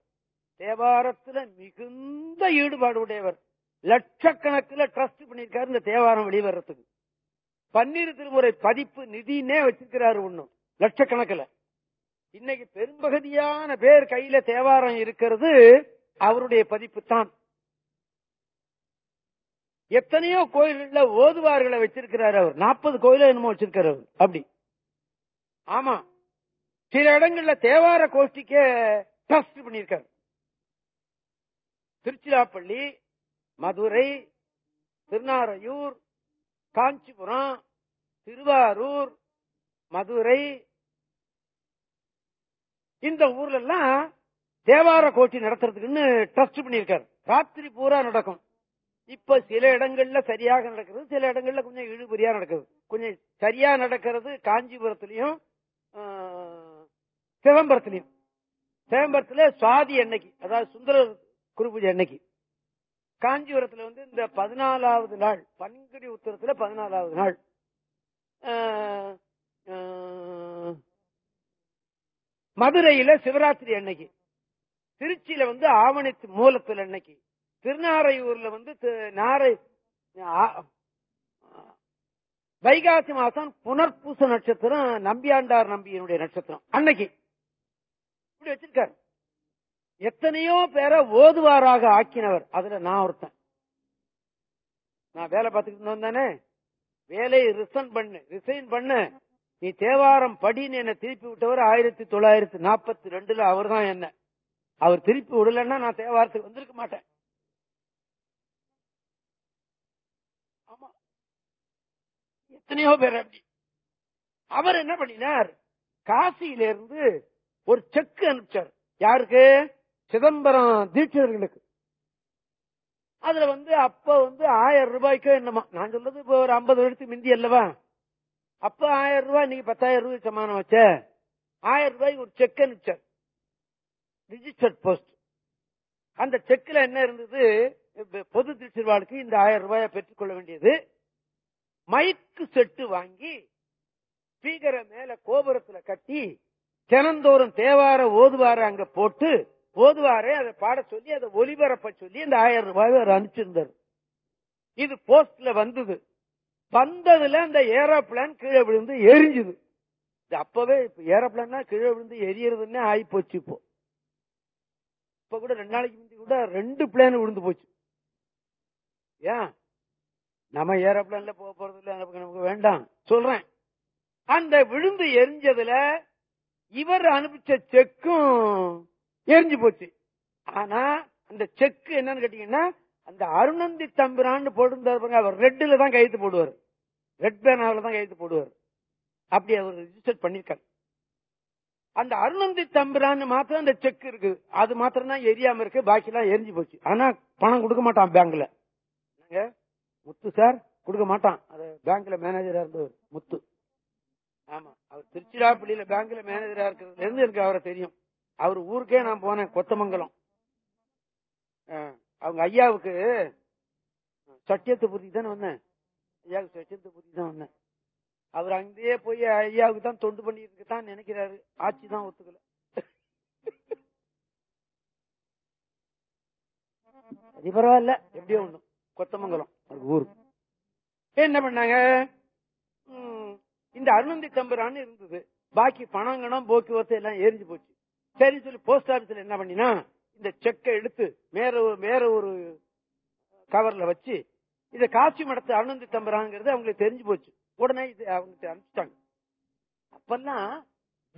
S2: தேவாரத்துல மிகுந்த ஈடுபாடு உடையவர். லட்சக்கணக்கில் ட்ரஸ்ட் பண்ணிருக்காரு இந்த தேவாரம் வெளிவரத்துக்கு பன்னீர் திருமுறை பதிப்பு நிதினே வச்சிருக்கிறாரு ஒண்ணும் லட்சக்கணக்கில். இன்னைக்கு பெரும்பகுதியான பேர் கையில தேவாரம் இருக்கிறது அவருடைய பதிப்பு தான் எத்தனையோ கோயில்கள்ல ஓதுவார்களை வச்சிருக்கிறார் அவர். நாற்பது கோயில என்னமோ வச்சிருக்கிறார் அப்படி. ஆமா. சில இடங்கள்ல தேவார கோஷ்டிக்கு ட்ரஸ்ட் பண்ணிருக்காரு திருச்சிராப்பள்ளி மதுரை திருநாரையூர் காஞ்சிபுரம் திருவாரூர் மதுரை இந்த ஊர்ல எல்லாம் தேவார கோட்டி நடத்துறதுக்குன்னு ட்ரஸ்ட் பண்ணிருக்காரு ராத்திரி பூரா நடக்கும். இப்ப சில இடங்கள்ல சரியாக நடக்கிறது சில இடங்கள்ல கொஞ்சம் இழுபறியா நடக்குது. கொஞ்சம் சரியா நடக்கிறது காஞ்சிபுரத்திலையும் சிதம்பரத்திலையும். சிதம்பரத்துல சுவாதி அன்னைக்கு அதாவது சுந்தர குருபூஜை அன்னைக்கு. காஞ்சிபுரத்துல வந்து இந்த பதினாலாவது நாள் பன்கடி உத்தரத்துல பதினாலாவது நாள். மதுரையில சிவராத்திரி அன்னைக்கு. திருச்சியில வந்து ஆவணி மூலத்தில் அன்னைக்கு. திருநாரையூர்ல வந்து நாரை வைகாசி மாசம் புனர்பூச நட்சத்திரம் நம்பியாண்டார் நம்பியினுடைய நட்சத்திரம் அன்னைக்கு. இப்படி வச்சிருக்காரு. எத்தனையோ பேரை ஓதுவாராக ஆக்கினவர். அதுல நான் ஒருத்தன். நான் வேலை பார்த்துக்கிட்டு வந்தானே வேலையை ரிசைன் பண்ணு ரிசைன் பண்ணு. நீ தேவாரம் படின்னு என்ன திருப்பி விட்டவர் ஆயிரத்தி தொள்ளாயிரத்தி நாற்பத்தி ரெண்டுல அவர் தான் என்ன. அவர் திருப்பி விடலன்னா நான் தேவாரத்துக்கு வந்திருக்க மாட்டேன். ஆமா. எத்தனையோ பேர் அப்படி. அவர் என்ன பண்ணினார்? காசியில இருந்து ஒரு செக் அனுப்பிச்சார். யாருக்கு? சிதம்பரம் தீட்சர்களுக்கு அதுல வந்து அப்ப வந்து ஆயிரம் ரூபாய்க்கோ என்னமா. நான் சொல்றது இப்ப ஒரு ஐம்பது வருஷத்துக்கு மிந்தி அல்லவா? அப்ப ஆயிரம் ரூபாய் இன்னைக்கு பத்தாயிரம் ரூபாய் சமானம் வச்ச. ஆயிரம் ரூபாய்க்கு ஒரு செக் அனுப்பிச்சார் ரிஜிஸ்டர்ட் போஸ்ட் அந்த செக்ல என்ன இருந்தது? பொது திருச்சிர்வாளுக்கு இந்த ஆயிரம் ரூபாயை பெற்றுக்கொள்ள வேண்டியது. மைக்கு செட்டு வாங்கி ஸ்பீக்கரை மேல கோபுரத்துல கட்டி தினந்தோறும் தேவார ஓதுவார அங்க போட்டு ஓதுவாரே அதை பாட சொல்லி அதை ஒலிபரப்ப சொல்லி இந்த ஆயிரம் ரூபாய் அவர் அனுப்பிச்சிருந்தார். இது போஸ்ட்ல வந்தது. வந்ததுல அந்த ஏரோப்ளான் கீழே விழுந்து எரிஞ்சுது. இது அப்பவே இப்ப ஏரோப்ளான்னா கீழே விழுந்து எரியறதுன்னே ஆகி போச்சு இப்போ. இப்ப கூட ரெண்டு நாளைக்கு முந்தி கூட ரெண்டு பிளேன் விழுந்து போச்சு. ஏன்? நம்ம ஏரோப்ளான்ல போக போறது இல்ல நமக்கு நமக்கு வேண்டாம். சொல்றேன். அந்த விழுந்து எரிஞ்சதுல இவர் அனுப்பிச்ச செக்கும் எரிஞ்சு போச்சு. ஆனா அந்த செக் என்னன்னு கேட்டீங்கன்னா அந்த அருணந்தி தம்பிரான்னு போட்டிருந்தாரு அவர் ரெட்ல தான் கையெழுத்து போடுவார். ரெட் பேனாவில தான் கையெழுத்து போடுவார். அப்படி அவர் ரிஜிஸ்டர் பண்ணிருக்காரு அந்த அருணந்தி தம்பிரான்னு மாத்திரம் அந்த செக் இருக்கு அது மாத்திரம் தான் எரியாம இருக்கு பாக்கி எல்லாம் எரிஞ்சு போச்சு. ஆனா பணம் கொடுக்க மாட்டான் பேங்க்ல. முத்து சார் கொடுக்க மாட்டான். அது பேங்க்ல மேனேஜரா இருந்தவர் முத்து. ஆமா அவர் திருச்சிராப்பள்ளியில பேங்க்ல மேனேஜரா இருக்கிறதுல இருந்து எனக்கு அவரை தெரியும். அவர் ஊருக்கே நான் போனேன் கொத்தமங்கலம். ஆ, அவங்க ஐயாவுக்கு சட்டியத்தை புத்தி தானே வந்தேன். ஐயாவுக்கு சட்டியத்தை புத்தி தான் வந்தேன். அவர் அங்கேயே போய் ஐயாவுக்கு தான் தொண்டு பண்ணிட்டு தான் நினைக்கிறாரு. ஆட்சி தான் ஒத்துக்கல. அது பரவாயில்ல. எப்படியோ ஒண்ணும் கொத்தமங்கலம். ஊர். என்ன பண்ணாங்க? இந்த அருணந்தி தம்பரான்னு இருந்தது. பாக்கி பணங்கணம் போக்குவரத்து எல்லாம் எரிஞ்சு போச்சு. சரி சொல்லி போஸ்ட் ஆபீஸ்ல என்ன பண்ணினா இந்த செக்கை எடுத்து வேற ஒரு வேற ஒரு கவர்ல வச்சு இத காட்சி மடத்து அருணந்தி தம்புறாங்கிறது அவங்களுக்கு தெரிஞ்சு போச்சு. உடனே இது அவங்களுக்கு அனுப்பிச்சிட்டாங்க. அப்பெல்லாம்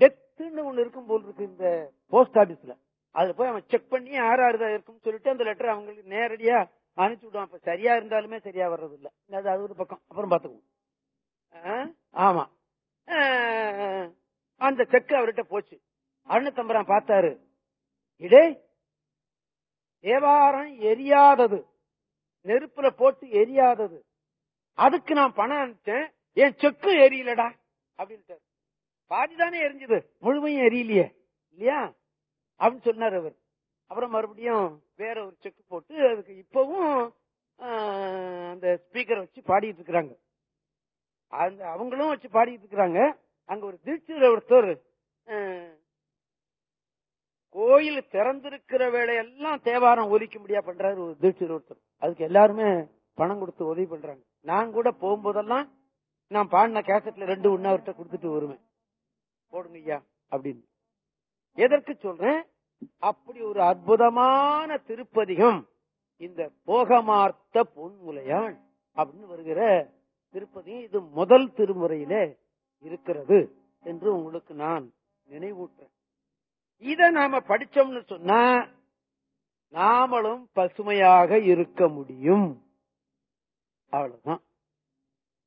S2: டெத்துன்னு ஒண்ணு இருக்கும் போல் இருக்கு இந்த போஸ்ட் ஆபீஸ்ல. அதுல போய் அவன் செக் பண்ணி யார் யாரு இருக்கும்னு சொல்லிட்டு அந்த லெட்டர் அவங்களுக்கு நேரடியா அனுப்பிச்சு விடுவான். இப்ப சரியா இருந்தாலுமே சரியா வர்றது இல்ல அது அது ஒரு பக்கம். அப்புறம் பாத்துக்குவோம் ஆமா. அந்த செக் அவர்கிட்ட போச்சு. அருணத்தம்பரான் பார்த்தாரு. இடே தேவாரம் எரியாதது. நெருப்புல போட்டு எரியாதது. அதுக்கு நான் பணம் அனுப்பிச்சேன். என் செக்கு எரியலடா அப்படின்ட்டு பாதிதானே எரிஞ்சது. முழுமையும் எரியலையே. இல்லையா? அப்படின்னு சொன்னார் அவர். அப்புறம் மறுபடியும் வேற ஒரு செக் போட்டு அதுக்கு இப்பவும் அந்த ஸ்பீக்கரை வச்சு பாடிட்டு இருக்கிறாங்க. அந்த அவங்களும் வச்சு பாடிட்டு இருக்கிறாங்க. அங்க ஒரு திருச்சியில் ஒருத்தர் கோயில் திறந்திருக்கிற வேலையெல்லாம் தேவாரம் ஒலிக்க முடியா பண்றாரு ஒரு திருச்சியில் ஒருத்தர். அதுக்கு எல்லாருமே பணம் கொடுத்து உதவி பண்றாங்க. நான் கூட போகும்போதெல்லாம் நான் பாடின கேசட்ல ரெண்டு ஒண்ணு அவர்கிட்ட கொடுத்துட்டு வருவேன். போடுங்க ஐயா அப்படின்னு. எதற்கு சொல்றேன்? அப்படி ஒரு அற்புதமான திருப்பதிகம் இந்த போகமார்த்த பொன்முலையான் அப்படின்னு வருகிற திருப்பதி இது முதல் திருமுறையிலே இருக்கிறது என்று உங்களுக்கு நான் நினைவூட்டுறேன். இத நாம படிச்சோம்னு சொன்னா நாமளும் பசுமையாக இருக்க முடியும். அவ்வளவுதான்.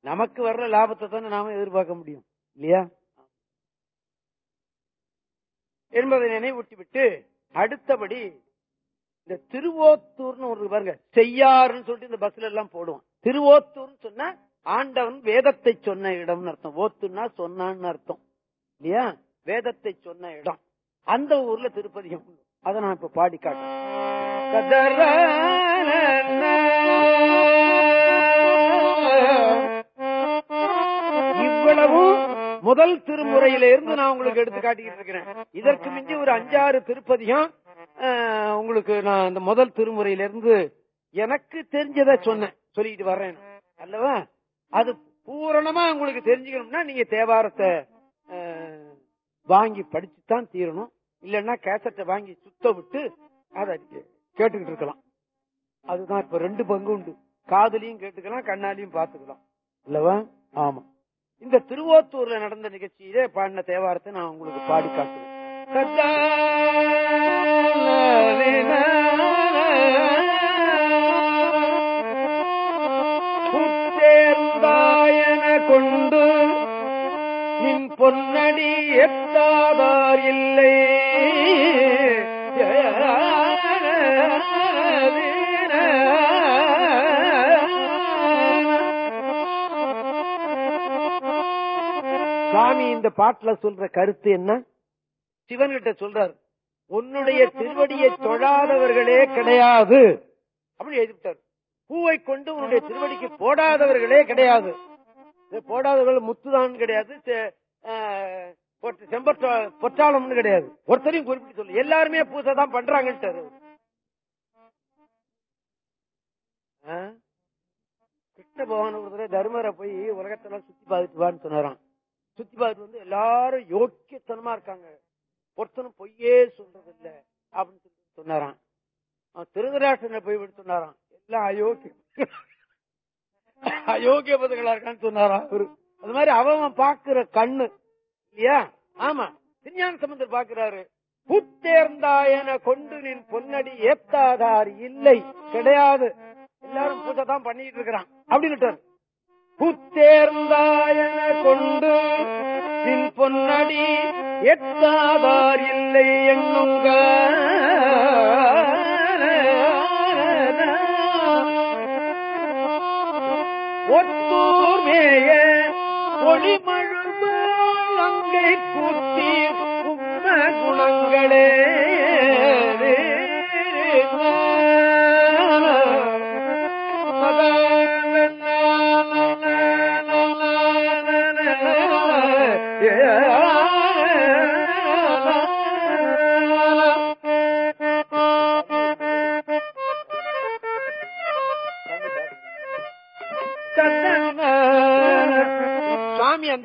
S2: நமக்கு வர்ற லாபத்தை தானே நாம எதிர்பார்க்க முடியும் இல்லையா? என்பதை நினைவூட்டி விட்டு அடுத்தபடி இந்த திருவோத்தூர்னு ஒரு பாருங்க செய்யாருன்னு சொல்லிட்டு இந்த பஸ்ல எல்லாம் போடுவான். திருவோத்தூர்னு சொன்னா ஆண்டவன் வேதத்தை சொன்ன இடம்னு அர்த்தம். ஓத்துன்னா சொன்னான்னு அர்த்தம் இல்லையா? வேதத்தை சொன்ன இடம். அந்த ஊர்ல திருப்பதி அதை நான் இப்ப பாடி காட்டுறேன். இவ்வளவும் முதல் திருமுறையில இருந்து நான் உங்களுக்கு எடுத்து காட்டிக்கிட்டு இருக்கிறேன். இதற்கு மிஞ்சி ஒரு அஞ்சாறு திருப்பதியும் உங்களுக்கு நான் இந்த முதல் திருமுறையில இருந்து எனக்கு தெரிஞ்சத சொன்னேன். சொல்லிட்டு வர்றேன். அல்லவா? அது பூரணமா உங்களுக்கு தெரிஞ்சுக்கணும்னா நீங்க தேவாரத்தை வாங்கி படிச்சுதான் தீரணும். இல்லைன்னா கேசட்டை வாங்கி சுத்த விட்டு அதை கேட்டுக்கிட்டு இருக்கலாம். அதுதான் இப்ப ரெண்டு பங்கு உண்டு. காதலையும் கேட்டுக்கலாம் கண்ணாலையும் பாத்துக்கலாம் இல்லவா? ஆமா. இந்த திருவோத்தூர்ல நடந்த நிகழ்ச்சியிலே பாடின தேவாரத்தை நான் உங்களுக்கு பாடி காட்டுறேன். கொண்டு நின் பொன்னடி எத்தாதார் இல்லை. சாமி இந்த பாட்டுல சொல்ற கருத்து என்ன? சிவன்கிட்ட சொல்றார் உன்னுடைய திருவடியை தொழாதவர்களே கிடையாது. அப்படி எழுதிவிட்டார் பூவை கொண்டு உன்னுடைய திருவடிக்கு போடாதவர்களே கிடையாது. போடாதவர்கள் முத்துதான் கிடையாது செம்பற்ற பொற்றாளம்னு கிடையாது. ஒருத்தரையும் குறிப்பிட்டு சொல்லு. எல்லாருமே பூசை தான் பண்றாங்க கிருஷ்ண பகவான் ஒரு தர்மரை போய் உலகத்தெல்லாம் சுத்தி பார்த்துட்டு சொன்னாராம். சுத்தி பார்த்துட்டு வந்து எல்லாரும் யோக்கியத்தனமா இருக்காங்க. ஒருத்தனும் பொய்யே சொல்றது இல்ல அப்படின்னு சொல்லி சொன்னாராம். திருதராசனை போய் விட்டு சொன்னாராம். எல்லாம் அயோக்கிய <laughs> அயோக்கிய பதங்களா இருக்கான்னு சொன்னாரா அவரு. அது மாதிரி அவன் பாக்குற கண்ணு. இல்லையா? ஆமா. திருஞான சம்பந்தர் பாக்குறாரு புத்தேர்ந்தாயன கொண்டு நின் பொன்னடி ஏத்தாதார் இல்லை. கிடையாது. எல்லாரும் பூஜை தான் பண்ணிட்டு இருக்கிறான். அப்படின்னு புத்தேர்ந்தாயன கொண்டு நின் பொன்னடி எத்தாதார் இல்லை என்னுங்க? ஒத்தூர் மேய ஒளிமழுவு அங்கை கூத்தி உம்ம குணங்களே.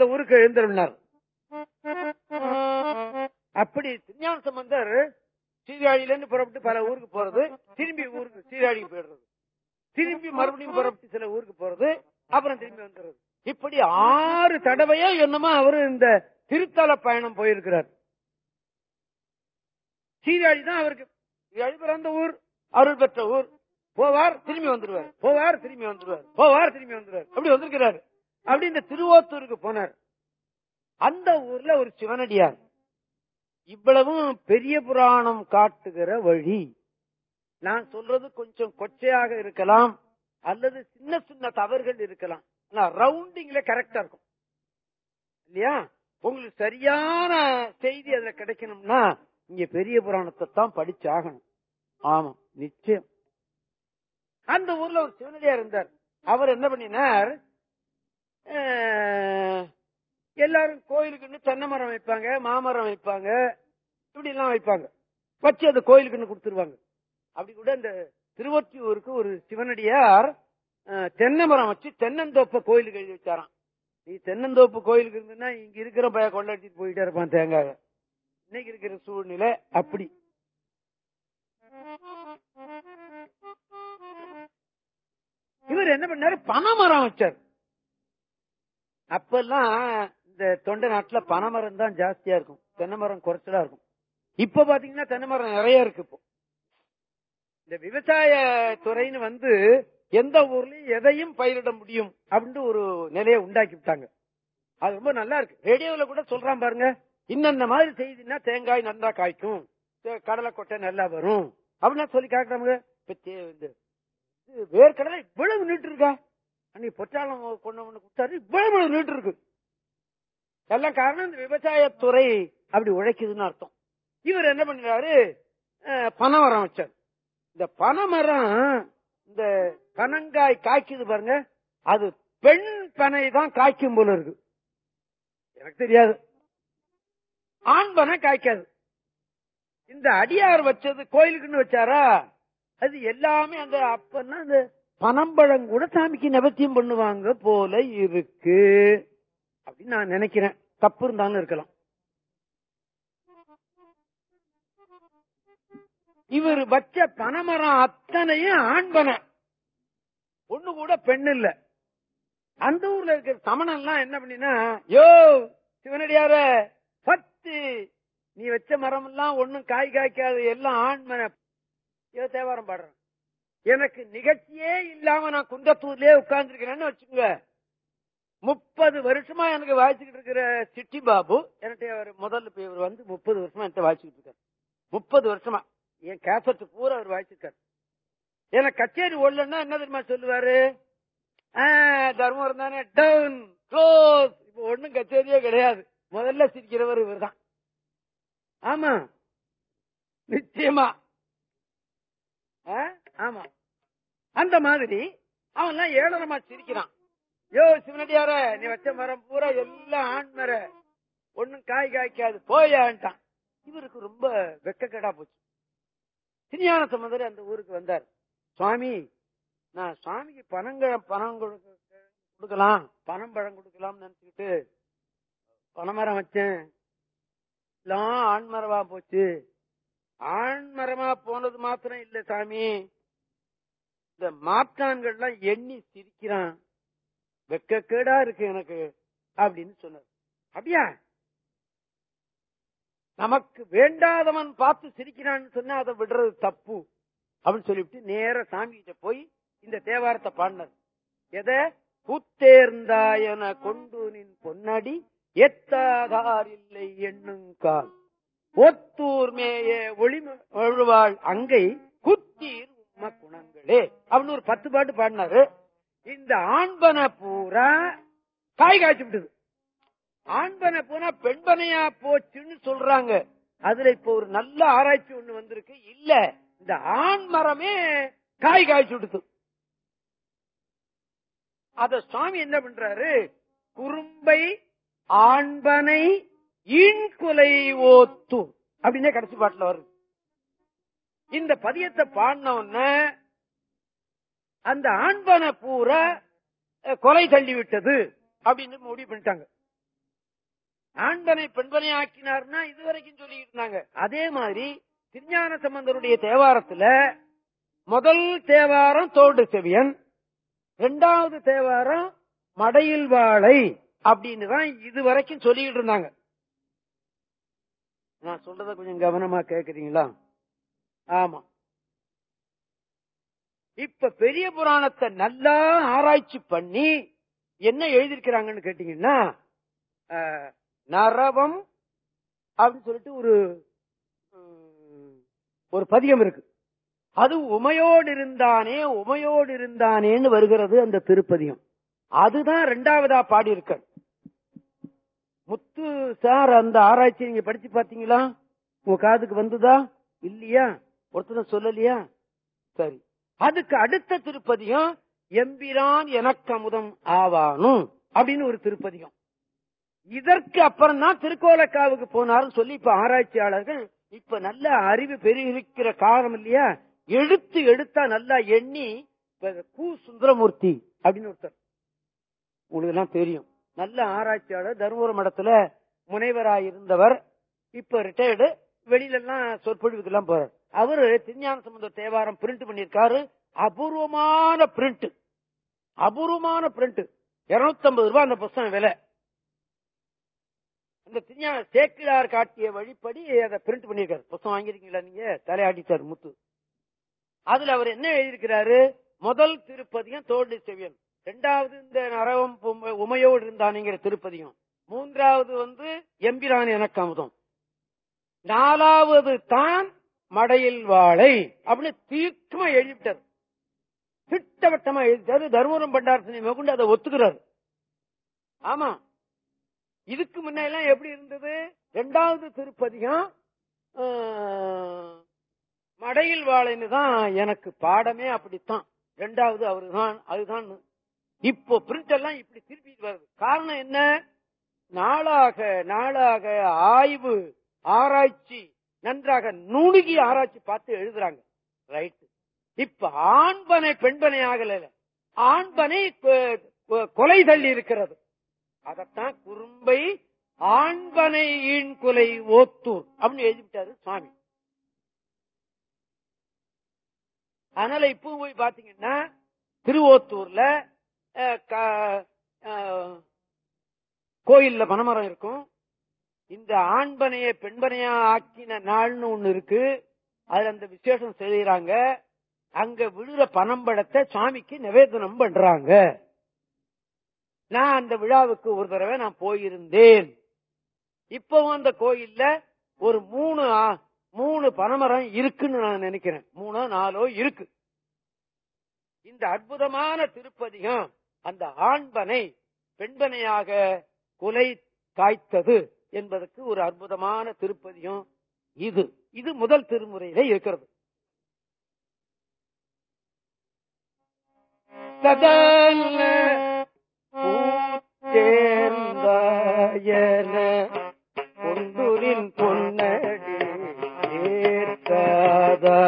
S2: அந்த ஊருக்கு எழுந்திருந்தார் அப்படி திருஞான சம்பந்தர் சீர்காழியில இருந்து புறப்பட்டு பல ஊருக்கு போறது திரும்பி ஊருக்கு சீர்காழிக்கு போயிடுறது. திரும்பி மறுபடியும் புறப்பட்டு சில ஊருக்கு போறது அப்புறம் திரும்பி வந்துடுறது. இப்படி ஆறு தடவையோ என்னமோ அவரு இந்த திருத்தல பயணம் போயிருக்கிறார். சீர்காழி தான் அவருக்கு சீர்காழி பிறந்த ஊர் அருள் பெற்ற ஊர். போவார் திரும்பி வந்துருவார் போவார் திரும்பி வந்துருவார் போவார் திரும்பி வந்துருவார் அப்படி வந்திருக்கிறாரு. அப்படி இந்த திருவோத்தூருக்கு போனார். அந்த ஊர்ல ஒரு சிவனடியார். இவ்வளவும் பெரிய புராணம் காட்டுகிற வழி. நான் சொல்றது கொஞ்சம் கொச்சையாக இருக்கலாம் அல்லது சின்ன சின்ன தவறுகள் இருக்கலாம். ரவுண்டிங்ல கரெக்டா இருக்கும். இல்லையா? உங்களுக்கு சரியான செய்தி அதுல கிடைக்கணும்னா இங்க பெரிய புராணத்தை தான் படிச்சாகணும். ஆமா நிச்சயம். அந்த ஊர்ல ஒரு சிவனடியார் இருந்தார். அவர் என்ன பண்ணினார்? எல்லாரும் கோயிலுக்குன்னு தென்னை மரம் வைப்பாங்க மாமரம் வைப்பாங்க இப்படி எல்லாம் வைப்பாங்க. வச்சு அந்த கோயிலுக்குன்னு கொடுத்துருவாங்க. அப்படி கூட இந்த திருவொற்றியூருக்கு ஒரு சிவனடியார் தென்னை மரம் வச்சு தென்னந்தோப்ப கோயிலுக்கு எழுதி வச்சாராம். நீ தென்னந்தோப்பு கோயிலுக்கு இருந்ததுன்னா இங்க இருக்கிற பய கொள்ளடிச்சிட்டு போயிட்டே இருப்பான் தேங்காய். இன்னைக்கு இருக்கிற சூழ்நிலை அப்படி. இவர் என்ன பண்ணாரு? பனைமரம் வச்சார். அப்பெல்லாம் இந்த தொண்டை நாட்டுல பனைமரம் தான் ஜாஸ்தியா இருக்கும். தென்னை மரம் குறைச்சலா இருக்கும். இப்ப பாத்தீங்கன்னா தென்னை மரம் நிறைய இருக்கு இப்போ. இந்த விவசாய துறைன்னு வந்து எந்த ஊர்லயும் எதையும் பயிரிட முடியும் அப்படின்னு ஒரு நிலையை உண்டாக்கி விட்டாங்க. அது ரொம்ப நல்லா இருக்கு. ரேடியோல கூட சொல்றான் பாருங்க. இன்னந்த மாதிரி செய்தின்னா தேங்காய் நல்லா காய்க்கும். கடலை கொட்டை நல்லா வரும். அப்படின்னா சொல்லி காட்டுறாங்க இப்ப இது வேர்க்கடலை இவ்வளவு நின்று இருக்கா அன்னைக்கு பொற்றாளம் கொண்டவனு கொடுத்தாரு. இவ்வளவு நீட்டு இருக்கு. எல்லாம் காரணம் இந்த விவசாயத்துறை அப்படி உழைக்குதுன்னு அர்த்தம். இவர் என்ன பண்றாரு? பனைமரம் வச்சார். இந்த பனைமரம் இந்த பனங்காய் காய்க்குது பாருங்க அது பெண் பனை தான் காய்க்கும் போல இருக்கு. எனக்கு தெரியாது. ஆண் பனை காய்க்காது. இந்த அடியார் வச்சது கோயிலுக்குன்னு வச்சாரா? அது எல்லாமே அந்த அப்பன்னா அந்த பனம்பழம் கூட சாமிக்கு நபத்தியம் பண்ணுவாங்க போல இருக்கு. அப்படின்னு நான் நினைக்கிறேன். தப்பு இருந்தாலும் இருக்கலாம். இவர் வச்ச பனைமரம் அத்தனையும் ஆண்பனை ஒண்ணு கூட பெண் இல்ல. அந்த ஊர்ல இருக்கிற சமணம்லாம் எல்லாம் என்ன பண்ணினா யோ சிவனடியார பத்து. நீ வச்ச மரம் எல்லாம் ஒண்ணும் காய் காய்க்காது. எல்லாம் ஆண்மனை ஏதோ தேவாரம் பாடுறேன். எனக்கு நிகழ்ச்சியே இல்லாம நான் குன்றத்தூர்லயே உட்கார்ந்துருக்கிறேன்னு வச்சுக்கோங்க. முப்பது வருஷமா எனக்கு வாய்ச்சிக்கிட்டு இருக்கிற சிட்டி பாபு என்கிட்ட அவர் முதல்ல இவர் வந்து முப்பது வருஷமா என்கிட்ட வாய்ச்சிக்கிட்டு இருக்காரு. முப்பது வருஷமா. என் கேசட்டு பூரா அவர் வாய்ச்சிருக்காரு ஏன்னா கச்சேரி ஓடலன்னா என்ன தெரியுமா சொல்லுவாரு? ஆ, தர்மபுரம் தானே டவுன் க்ளோஸ் இப்ப ஒண்ணும் கச்சேரியே கிடையாது. முதல்ல சிரிக்கிறவர் இவர்தான். ஆமா. நிச்சயமா. ஆ? ஆமா. அந்த மாதிரி அவன் எல்லாம் சிரிக்கிறான். யோ சிவனடியார நீ வச்ச மரம் பூரா எல்லாம் ஆண் மர காய் காய்க்காது. போயான்ட்டான் இவருக்கு ரொம்ப வெக்கக்கேடா போச்சு. திருஞான சம்பந்தர் அந்த ஊருக்கு வந்தார். சுவாமி நான் சுவாமிக்கு பனங்க பணம் கொடுக்க கொடுக்கலாம். பணம் பழம் கொடுக்கலாம்னு நினைச்சுக்கிட்டு பனைமரம் வச்சேன். எல்லாம் ஆண்மரமா போச்சு. ஆண்மரமா போனது மாத்திரம் இல்ல சாமி. இந்த மாற்றான்கள்லாம் எண்ணி சிரிக்கிறான். வெக்கக்கேடா இருக்கு எனக்கு அப்படின்னு சொன்னார். அப்படியா? நமக்கு வேண்டாதவன் பார்த்து சிரிக்கிறான்னு சொன்னா அதை விடுறது தப்பு அப்படின்னு சொல்லிவிட்டு நேர சாமி கிட்ட போய் இந்த தேவாரத்தை பாடினார். எத? பூத்தேர்ந்தாயன கொண்டு நின் பொன்னடி எத்தாதார் இல்லை எண்ணுங்கால் ஒத்தூர் மேய ஒளிம அங்கை குத்தீர் குணங்களே. அப்படின்னு ஒரு பத்து பாட்டு பாடினாரு. இந்த ஆண்பனை பூரா காய் காய்ச்சி விட்டுது. ஆண்பனை பூரா பெண்பனையா போச்சுன்னு சொல்றாங்க. அதுல இப்ப ஒரு நல்ல ஆராய்ச்சி ஒண்ணு வந்திருக்கு. இல்ல இந்த ஆண் மரமே காய் காய்ச்சி விடுது அத சுவாமி என்ன பண்றாரு? குறும்பை ஆண்பனை ஈன்குலை ஓத்து அப்படின்னே கடைசி பாட்டுல வருது. இந்த பதியத்தை பாடின உடனே அந்த ஆண்பனை பூரா கொலை தள்ளி விட்டது அப்படின்னு முடிவு பண்ணிட்டாங்க. ஆண்பனை பெண்பனை ஆக்கினார்னா இதுவரைக்கும் சொல்லிட்டு இருந்தாங்க அதே மாதிரி திருஞான சம்பந்தருடைய தேவாரத்துல முதல் தேவாரம் தோடு செவியன் இரண்டாவது தேவாரம் மடையில் வாழை அப்படின்னு தான் இது வரைக்கும் சொல்லிட்டு இருந்தாங்க. நான் சொல்றத கொஞ்சம் கவனமா கேக்குறீங்களா? ஆமா. இப்ப பெரிய புராணத்தை நல்லா ஆராய்ச்சி பண்ணி என்ன எழுதியிருக்கிறாங்கன்னு கேட்டீங்கன்னா அஹ், நரவம் அப்படின்னு சொல்லிட்டு ஒரு ஒரு பதியம் இருக்கு. அது உமையோடு இருந்தானே உமையோடு இருந்தானேன்னு வருகிறது அந்த திருப்பதியம் அதுதான் ரெண்டாவதா பாடி இருக்க முத்து சார் அந்த ஆராய்ச்சி நீங்க படிச்சு பாத்தீங்களா உங்க காதுக்கு வந்துதா? இல்லையா? ஒருத்தர் சொல்லலையா? சரி. அதுக்கு அடுத்த திருப்பதியும் எம்பிரான் எனக்கு அமுதம் ஆவானும் அப்படின்னு ஒரு திருப்பதியும். இதற்கு அப்புறம் தான் திருக்கோலக்காவுக்கு போனாருன்னு சொல்லி இப்ப ஆராய்ச்சியாளர்கள் இப்ப நல்ல அறிவு பெருகிருக்கிற காலம் இல்லையா? எடுத்து எடுத்தா நல்லா எண்ணி கு சுந்தரமூர்த்தி அப்படின்னு ஒருத்தர். உங்களுக்கு எல்லாம் தெரியும். நல்ல ஆராய்ச்சியாளர் தருமபுரம் மடத்துல முனைவராயிருந்தவர். இப்ப ரிட்டையர்டு வெளியில எல்லாம் சொற்பொழிவுக்கு எல்லாம் போறார். அவரு திருஞான சம்பந்த தேவாரம் பிரிண்ட் பண்ணிருக்காரு அபூர்வமான பிரிண்ட் அபூர்வமான பிரிண்ட் இருநூத்தி ரூபாய் அந்த புஸ்தகம் விலை. அந்த திருஞான சேக்கிழார் காட்டிய வழிப்படி அதை பிரிண்ட் பண்ணிருக்காரு புத்தகம் வாங்கிருக்கீங்களா நீங்க? தலையாட்டிட்டார் முத்து. அதுல அவர் என்ன எழுதியிருக்கிறாரு? முதல் திருப்பதியும் தோல்வி செவியன். ரெண்டாவது இந்த நரவம் பொம்மை- உமையோடு இருந்தானுங்கிற திருப்பதியும். மூன்றாவது வந்து எம்பிரான் எனக்கு அமுதம். நாலாவது தான் மடையில் வாழை அப்படின்னு தீர்க்கமா எழுதிட்டார் திட்டவட்டமா எழுதிட்டாரு. தர்மபுரம் பண்டாரசனை மேற்கொண்டு அதை ஒத்துக்கிறாரு. ஆமா. இதுக்கு முன்னெல்லாம் எப்படி இருந்தது? ரெண்டாவது திருப்பதிகம் மடையில் வாழைன்னு தான் எனக்கு பாடமே அப்படித்தான். ரெண்டாவது அவருதான் அதுதான். இப்போ பிரிண்ட் எல்லாம் இப்படி திருப்பி வருது. காரணம் என்ன? நாளாக நாளாக ஆய்வு ஆராய்ச்சி நன்றாக நுணுகி ஆராய்ச்சி பார்த்து எழுதுறாங்க. ரைட் இப்ப ஆண்பனை பெண்பனை ஆகல ஆண்பனை கொ- கொலை தள்ளி இருக்கிறது. அதத்தான் குறும்பை ஆண்பனை ஈன் கொலை ஓத்தூர் அப்படின்னு எழுதிவிட்டாரு சுவாமி. அதனால இப்போ போய் பாத்தீங்கன்னா திருவோத்தூர்ல அஹ், க- கோயில்ல பனமரம் இருக்கும். இந்த ஆண்பனைய பெண்பனையா ஆக்கின நாள்னு ஒண்ணு இருக்கு. அதுல அந்த விசேஷம் செய்யறாங்க அங்க விழுற பணம்படத்தை சுவாமிக்கு நிவேதனம் பண்றாங்க. நான் அந்த விழாவுக்கு ஒரு தடவை நான் போயிருந்தேன். இப்பவும் அந்த கோயில்ல ஒரு மூணு மூணு பனைமரம் இருக்குன்னு நான் நினைக்கிறேன். மூணோ நாலோ இருக்கு. இந்த அற்புதமான திருப்பதிகம் அந்த ஆண்பனை பெண்பனையாக குலை காய்த்தது. என்பதற்கு ஒரு அற்புதமான திருப்பதியும் இது. இது முதல் திருமுறையிலே இருக்கிறது. சதல்ல பூச்சேர்ந்தாயன பொன்னடி ஏற்காதா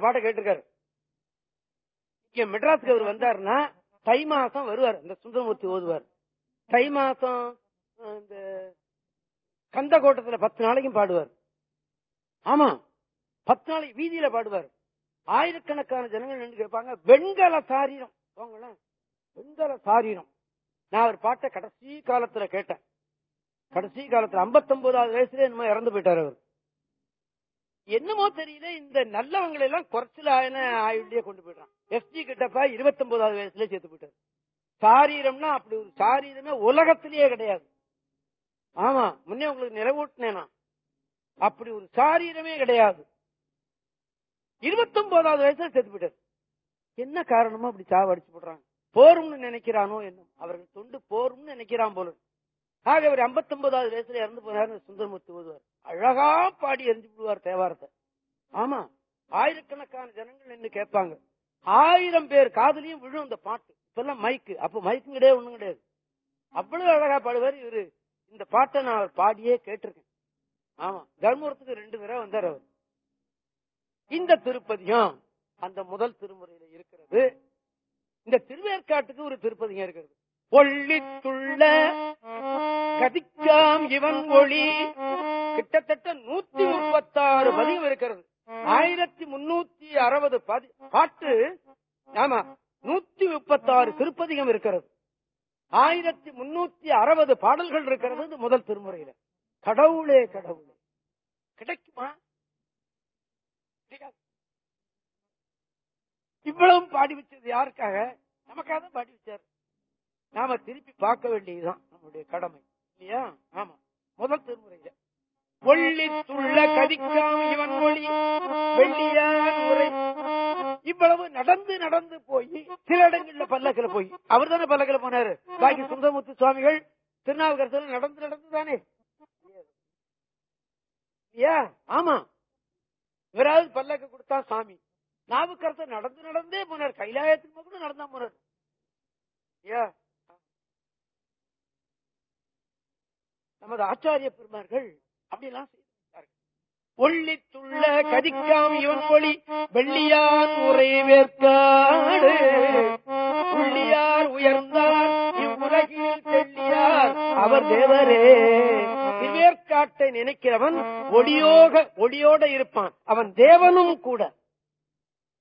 S2: ஒரு பாட்டை கேட்டிருக்காரு. இங்க அவர் வந்தாருன்னா தை மாசம் வருவார். இந்த சுந்தரமூர்த்தி ஓதுவார். தை மாசம் இந்த கந்த கோட்டத்துல பத்து நாளைக்கும் பாடுவார். ஆமா பத்து நாளைக்கு வீதியில பாடுவார். ஆயிரக்கணக்கான ஜனங்கள் நின்று கேட்பாங்க வெண்கல சாரீரம். போங்களேன் வெண்கல சாரீரம். நான் அவர் பாட்டை கடைசி காலத்துல கேட்டேன். கடைசி காலத்துல 59வது வயசுல என்னமோ இறந்து போயிட்டார் அவர். என்னமோ தெரியல இந்த நல்லவங்களை எல்லாம் குறைச்சல ஆயுடைய கொண்டு போயிடுறான். எஸ்டி கிட்டப்பா 29வது வயசுல சேர்த்து போயிட்டார். சாரீரம்னா அப்படி ஒரு சாரீரமே உலகத்திலேயே கிடையாது. ஆமா முன்னே உங்களுக்கு நிறைவூட்டினேனா? அப்படி ஒரு சாரீரமே கிடையாது. 29வது வயசுல சேர்த்து போயிட்டார். என்ன காரணமா அப்படி சாவடிச்சு போடுறாங்க. போரும்னு நினைக்கிறானோ என்ன அவர்கள் தொண்டு போரும்னு நினைக்கிறான் போல ஆக அவர் 59வது வயசுல இறந்து போனார் சுந்தரமூர்த்தி ஓதுவார். அழகா பாடி எரிஞ்சு விடுவார் தேவாரத்தை. ஆமா ஆயிரக்கணக்கான ஜனங்கள் நின்று கேட்பாங்க. ஆயிரம் பேர் காதலியும் விழும் அந்த பாட்டு. இப்பெல்லாம் மைக்கு அப்ப மைக்கும் கிடையாது ஒண்ணும் கிடையாது. அவ்வளவு அழகா பாடுவார் இவரு. இந்த பாட்டை நான் அவர் பாடியே கேட்டிருக்கேன். ஆமா தர்மபுரத்துக்கு ரெண்டு தடவை வந்தார் அவர். இந்த திருப்பதியும் அந்த முதல் திருமுறையில இருக்கிறது. இந்த திருவேற்காட்டுக்கு ஒரு திருப்பதிகம் இருக்கிறது. ஒள்ளித்துள்ள கதிக்காம் இவன் ஒளி. கிட்டத்தட்ட நூத்தி முப்பத்தாறு பதிகம் இருக்கிறது. ஆயிரத்தி முன்னூத்தி அறுபது பதி- பாட்டு ஆமா நூத்தி முப்பத்தாறு திருப்பதிகம் இருக்கிறது. ஆயிரத்தி முன்னூத்தி அறுபது பாடல்கள் இருக்கிறது முதல் திருமுறையில. கடவுளே கடவுளே. கிடைக்குமா? இவ்வளவு பாடி வச்சது யாருக்காக? நமக்காக பாடி வச்சார். நாம திருப்பி பார்க்க வேண்டியதுதான் நம்முடைய கடமை. இல்லையா? ஆமா. முதல் திருமுறையில. துள்ள கதிக்காம இவன் வெள்ளியான் உரை. இவ்வளவு நடந்து நடந்து போய் சில இடங்கள்ல பல்லக்கில போய். அவர் தானே பல்லக்கில போனாரு? பாக்கி சுந்தரமுத்து சுவாமிகள் திருநாவுக்கரசர் நடந்து நடந்து தானே இல்லையா? ஆமா. இவராவது பல்லக்க கொடுத்தா சாமி. நாவுக்கரசர் நடந்து நடந்தே போனார். கைலாயத்துக்கு கூட நடந்தா போனார். நமது ஆச்சாரிய பெருமார்கள் அப்படியெல்லாம் செய்திருக்கிறார்கள் ஒள்ளி துள்ள கதிக்காம் இவன் ஒளி வெள்ளியான் உரை வேற்காடு. உள்ளியார் உயர்ந்தார் இவ்வுலகில் தெள்ளியார் அவர் தேவரே. இவ்வேற்காட்டை நினைக்கிறவன் ஒளியோக ஒளியோட இருப்பான். அவன் தேவனும் கூட.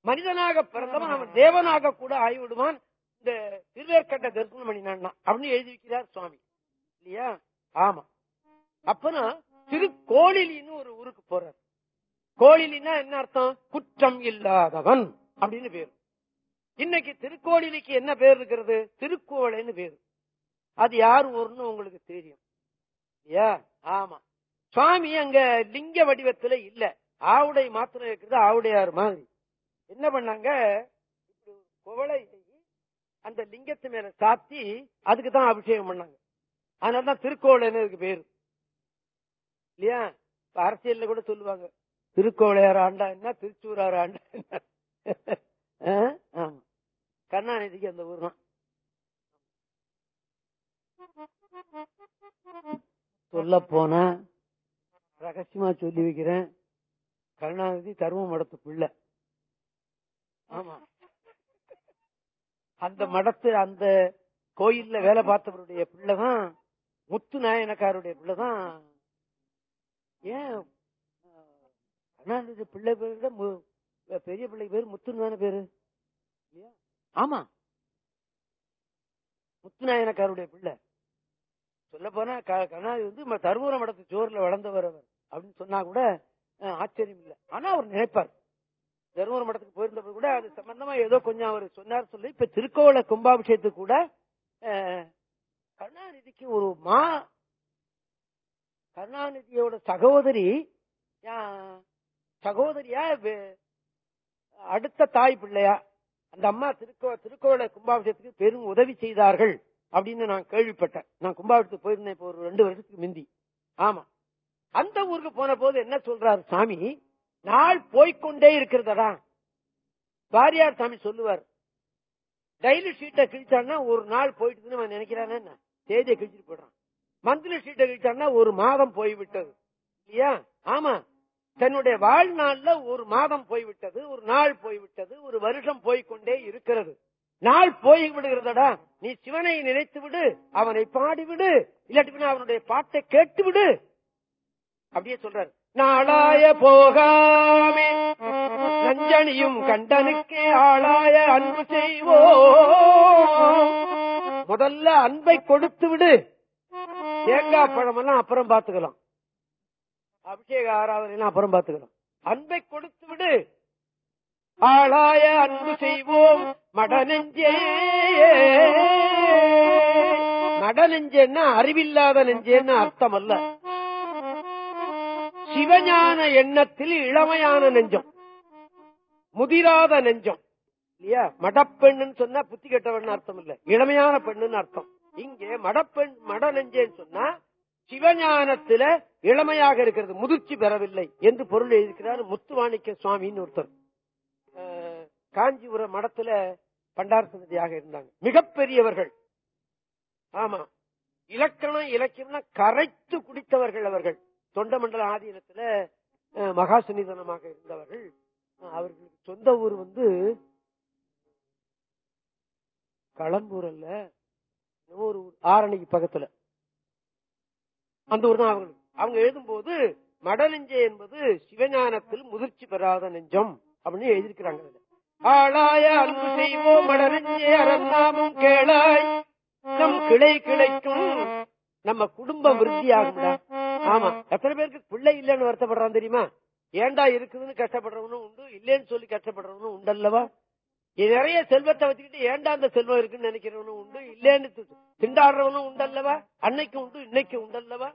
S2: மனிதனாக பிறந்தவன் அவன் தேவனாக கூட ஆகிவிடுவான். இந்த திருவேற்கட்டை தரிசனம் பண்ணினான் அப்படின்னு எழுதி வைக்கிறார் சுவாமி. இல்லையா? ஆமா. அப்பனா திருக்கோளிலின்னு ஒரு ஊருக்கு போறார். கோழிலினா என்ன அர்த்தம்? குற்றம் இல்லாதவன் அப்படின்னு பேரு. இன்னைக்கு திருக்கோளிலிக்கு என்ன பேர் இருக்கிறது? திருக்கோளைன்னு பேரு. அது யார் ஊர்னு உங்களுக்கு தெரியும். இல்லையா ஆமா. சுவாமி அங்க லிங்க வடிவத்துல இல்ல. ஆவுடை மாத்திரம் இருக்கிறது ஆவுடையார் மாதிரி. என்ன பண்ணாங்க? குவளை அந்த லிங்கத்து மேல சாத்தி அதுக்கு தான் அபிஷேகம் பண்ணாங்க. அதனாலதான் திருக்கோளைன்னு பேரு. இல்லையா? அரசியல்ல கூட சொல்லுவாங்க. திருக்கோளையார் ஆண்டா என்ன திருச்சூரார் ஆண்டா என்ன? கருணாநிதிக்கு அந்த ஊர் தான். சொல்ல போனா ரகசியமா சொல்லி வைக்கிறேன். கருணாநிதி தரும மடத்து பிள்ளை ஆமா. அந்த மடத்து அந்த கோயில்ல வேலை பார்த்தவருடைய பிள்ளைதான் முத்து நாயனக்காருடைய பிள்ளைதான். ஏன் கருணாநிதி பிள்ளை பேர் பெரிய பிள்ளை பேர் முத்துன்னு தானே பேரு? இல்லையா? ஆமா. முத்துநாயனக்காருடைய பிள்ளை. சொல்ல போனா கருணாநிதி வந்து ம- தருமபுர மடத்து ஜோர்ல வளர்ந்தவர் அவர் அப்படின்னு சொன்னா கூட ஆச்சரியம் இல்லை. ஆனா அவர் நினைப்பார். தருமபுர மடத்துக்கு போயிருந்தப்ப கூட அது சம்பந்தமா ஏதோ கொஞ்சம் அவர் சொன்னார் சொல்லி இப்ப திருக்கோவில கும்பாபிஷேகத்துக்கு கூட அஹ், கருணாநிதிக்கு ஒரு மா கருணாநிதியோட சகோதரி யா- சகோதரியா அடுத்த தாய் பிள்ளையா? அந்த அம்மா திருக்கோ திருக்கோள கும்பாபிஷேகத்துக்கு பெரும் உதவி செய்தார்கள் அப்படின்னு நான் கேள்விப்பட்டேன். நான் கும்பாபிஷத்துக்கு போயிருந்தேன் இப்போ ஒரு ரெண்டு வருஷத்துக்கு முந்தி. ஆமா. அந்த ஊருக்கு போன போது என்ன சொல்றாரு சாமி? நாள் போய்க்கொண்டே இருக்கிறதடா. பாரியார் சாமி சொல்லுவார். டெய்லி ஷீட்டை கிழிச்சான்னா ஒரு நாள் போயிட்டுதுன்னு நினைக்கிறானே தேதியை கிழிச்சிட்டு போயிடுறான். மந்திரி சீட்டை ஒரு மாதம் போய்விட்டது. இல்லையா? ஆமா. தன்னுடைய வாழ்நாள்ல ஒரு மாதம் போய்விட்டது ஒரு நாள் போய்விட்டது ஒரு வருஷம் போய்கொண்டே இருக்கிறது. நாள் போய் விடுகிறதடா நீ சிவனை நினைத்து விடு அவனை பாடி விடு இல்லாட்டி அவனுடைய பாட்டை கேட்டு விடு அப்படியே சொல்றாரு. நாளாய போகாமே நஞ்சனியும் கண்டனுக்கே ஆளாய அன்பு செய்வோம். முதல்ல அன்பை கொடுத்து விடு தேங்காய் பழமெல்லாம் அப்புறம் பாத்துக்கலாம் அபிஷேக ஆராதனை அப்புறம் பாத்துக்கலாம் அன்பை கொடுத்து விடு ஆளாய அன்பு செய்வோம். மடநெஞ்சே. மடநெஞ்சேன்னா அறிவில்லாத நெஞ்சேன்னு அர்த்தம் அல்ல சிவஞான எண்ணத்தில் இளமையான நெஞ்சம். முதிராத நெஞ்சம். இல்லையா? மடப்பெண்ணுன்னு சொன்னா புத்தி கெட்டவன் அர்த்தம் இல்ல. இளமையான பெண்ணுன்னு அர்த்தம். இங்கே மடப்பெண் மட நெஞ்சேன்னு சொன்னா சிவஞானத்துல இளமையாக இருக்கிறது முதிர்ச்சி பெறவில்லை என்று பொருள் எழுதியிருக்கிறார் முத்துவாணிக்க சுவாமின்னு ஒருத்தர். அஹ், காஞ்சிபுரம் மடத்துல பண்டார் சன்னதியாக இருந்தாங்க. மிகப்பெரியவர்கள். ஆமா. இலக்கணம் இலக்கியம்னா கரைத்து குடித்தவர்கள் அவர்கள். தொண்டமண்டல ஆதீனத்துல அஹ், மகாசன்னிதனமாக இருந்தவர்கள். அவர்களுக்கு சொந்த ஊர் வந்து களம்பூர் அல்ல. ஒரு ஆரணிக்கு பக்கத்துல. அந்த ஊர் தான் அவங்களுக்கு அவங்க எழுதும்போது மடநெஞ்சை என்பது சிவஞானத்தில் முதிர்ச்சி பெறாத நெஞ்சம் அப்படின்னு எழுதியிருக்கிறாங்க ஆளாய அன்பு செய்வோம் மடநெஞ்சே அறந்தாமும் கேளாய். நம் கிளை கிளைக்கும் நம்ம குடும்பம் விருத்தி ஆமா எத்தனை பேருக்கு பிள்ளை இல்லைன்னு வருத்தப்படுறான் தெரியுமா? ஏண்டா இருக்குதுன்னு கஷ்டப்படுறவனும் உண்டு இல்லைன்னு சொல்லி கஷ்டப்படுறவனும் உண்டல்லவா அல்லவா? நிறைய செல்வத்தை வச்சுக்கிட்டு ஏண்டா அந்த செல்வம் இருக்குன்னு நினைக்கிறவனும் உண்டு இல்லைன்னு திண்டாடுறவனும் உண்டல்லவா? அன்னைக்கு உண்டு இன்னைக்கு உண்டல்லவா?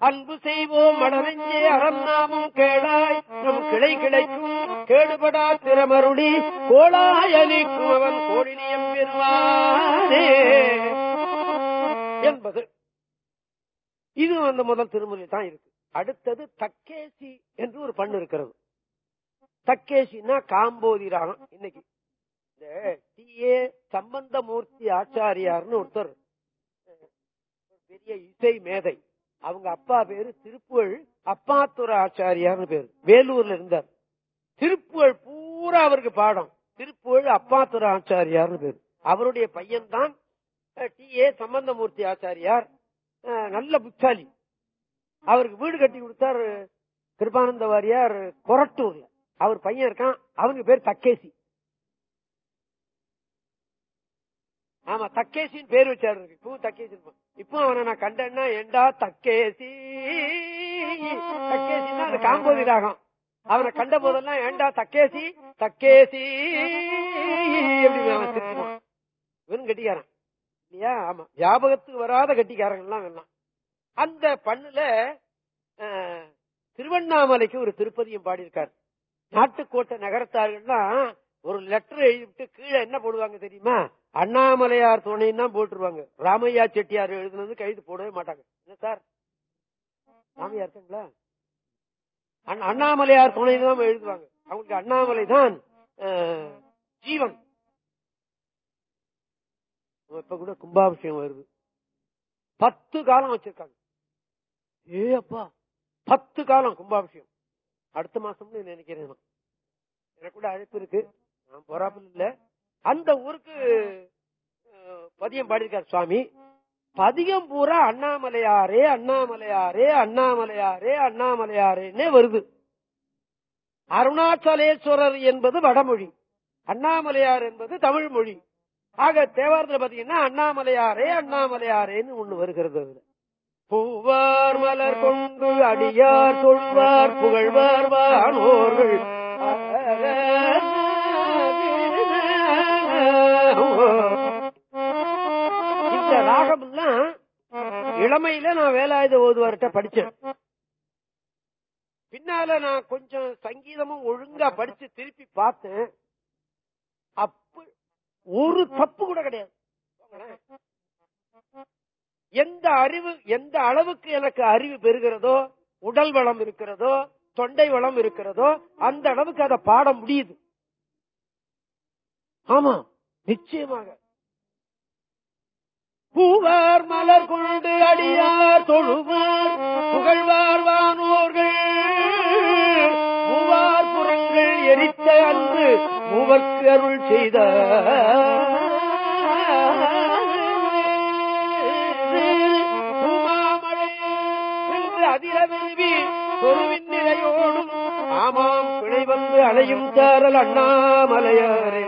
S2: அன்பு செய்வோம் மடரஞ்சே அறநாமும் கேளாய் நம் கிளை கிடைக்கும் கேடுபடா திறமருளி கோளாயலிக்கும் அவன் கோடினியம் பெறுவானே என்பது. இது அந்த முதல் திருமுறை தான் இருக்கு. அடுத்தது தக்கேசி என்று ஒரு பண்ணு இருக்கிறது. தக்கேசின்னா காம்போதி ராகம் இன்னைக்கு. டி ஏ சம்பந்தமூர்த்தி ஆச்சாரியார்னு ஒருத்தர் பெரிய இசை மேதை அவங்க அப்பா பேரு திருப்புகழ் அப்பாத்துர ஆச்சாரியார்னு பேரு வேலூர்ல இருந்தார் திருப்புகழ் பூரா அவருக்கு பாடம் திருப்புகழ் அப்பாத்துர ஆச்சாரியார்னு பேரு அவருடைய பையன்தான் டி ஏ சம்பந்தமூர்த்தி ஆச்சாரியார் அஹ், நல்ல புத்தாலி அவருக்கு வீடு கட்டி கொடுத்தார் கிருபானந்த வாரியார் கொரட்டூர்ல அவர் பையன் இருக்கான் அவனுக்கு பேர் தக்கேசி ஆமா தக்கேசின்னு பேர் வச்சாரு இருக்கு. தக்கேசி இருப்பான். இப்போ அவனை நான் கண்டேன்னா ஏண்டா தக்கேசி? தக்கேசின்னா அது காம்போதி ராகம் அவனை கண்ட போதெல்லாம் ஏண்டா தக்கேசி? தக்கேசி. அப்படி அவன் இவனும் கட்டிக்காரன். இல்லையா? ஆமா. ஞாபகத்துக்கு வராத கட்டிக்காரங்க எல்லாம் வேணாம் அந்த பண்ணுல திருவண்ணாமலைக்கு ஒரு திருப்பதியும் பாடியிருக்காரு. நாட்டுக்கோட்டை நகரத்தார்கள்லாம் ஒரு லெட்டர் எழுதிவிட்டு கீழே என்ன போடுவாங்க தெரியுமா? அண்ணாமலையார் துணைன்னு தான் போட்டுருவாங்க. ராமையா செட்டியார் எழுதுனது கைது போடவே மாட்டாங்க. என்ன சார்? ராமையா இருக்காங்களா? அண்ணா- அண்ணாமலையார் துணைன்னு தான் எழுதுவாங்க. அவங்களுக்கு அண்ணாமலை தான் ஜீவன். இப்ப கூட கும்பாபிஷேகம் வருது. பத்து காலம் வச்சிருக்காங்க. ஏ அப்பா. பத்து காலம் கும்பாபிஷேகம். அடுத்த மாசம்னு நினைக்கிறேன் எனக்கு கூட அழைப்பு இருக்கு. நான் போறாப்பில் இல்லை. அந்த ஊருக்கு பதியம் பாடியிருக்கார் சுவாமி. பதியம் பூரா அண்ணாமலையாரே அண்ணாமலையாரே அண்ணாமலையாரே அண்ணாமலையாரேன்னே வருது. அருணாச்சலேஸ்வரர் என்பது வடமொழி அண்ணாமலையார் என்பது தமிழ் மொழி ஆக தேவாரத்துல பாத்தீங்கன்னா அண்ணாமலையாரே அண்ணாமலையாரேன்னு ஒண்ணு வருகிறது அதுல. பூவார் மலர் கொண்டு அடியார் சொல்வார் புகழ்வார் வானோர்கள் இளமையில நான் வேலாயுத ஓதுவார்கிட்ட படிச்சேன். பின்னால நான் கொஞ்சம் சங்கீதமும் ஒழுங்கா படிச்சு திருப்பி பார்த்தேன். அப்ப ஒரு தப்பு கூட கிடையாது. எந்த அறிவு எந்த அளவுக்கு எனக்கு அறிவு பெறுகிறதோ உடல் வளம் இருக்கிறதோ தொண்டை வளம் இருக்கிறதோ அந்த அளவுக்கு அதை பாட முடியுது. ஆமா நிச்சயமாக. பூவார் மலர் கொண்டு அடியார் தொழுவார். புகழ்வார் வானோர்கள். பூவார் புறங்கள் எரித்த அன்று மூவர்க்கு அருள் செய்த. பூமாமழை என்று நிலையோடும் ஆமாம் பிழை வந்து அலையும் தாரல் அண்ணாமலையாரே.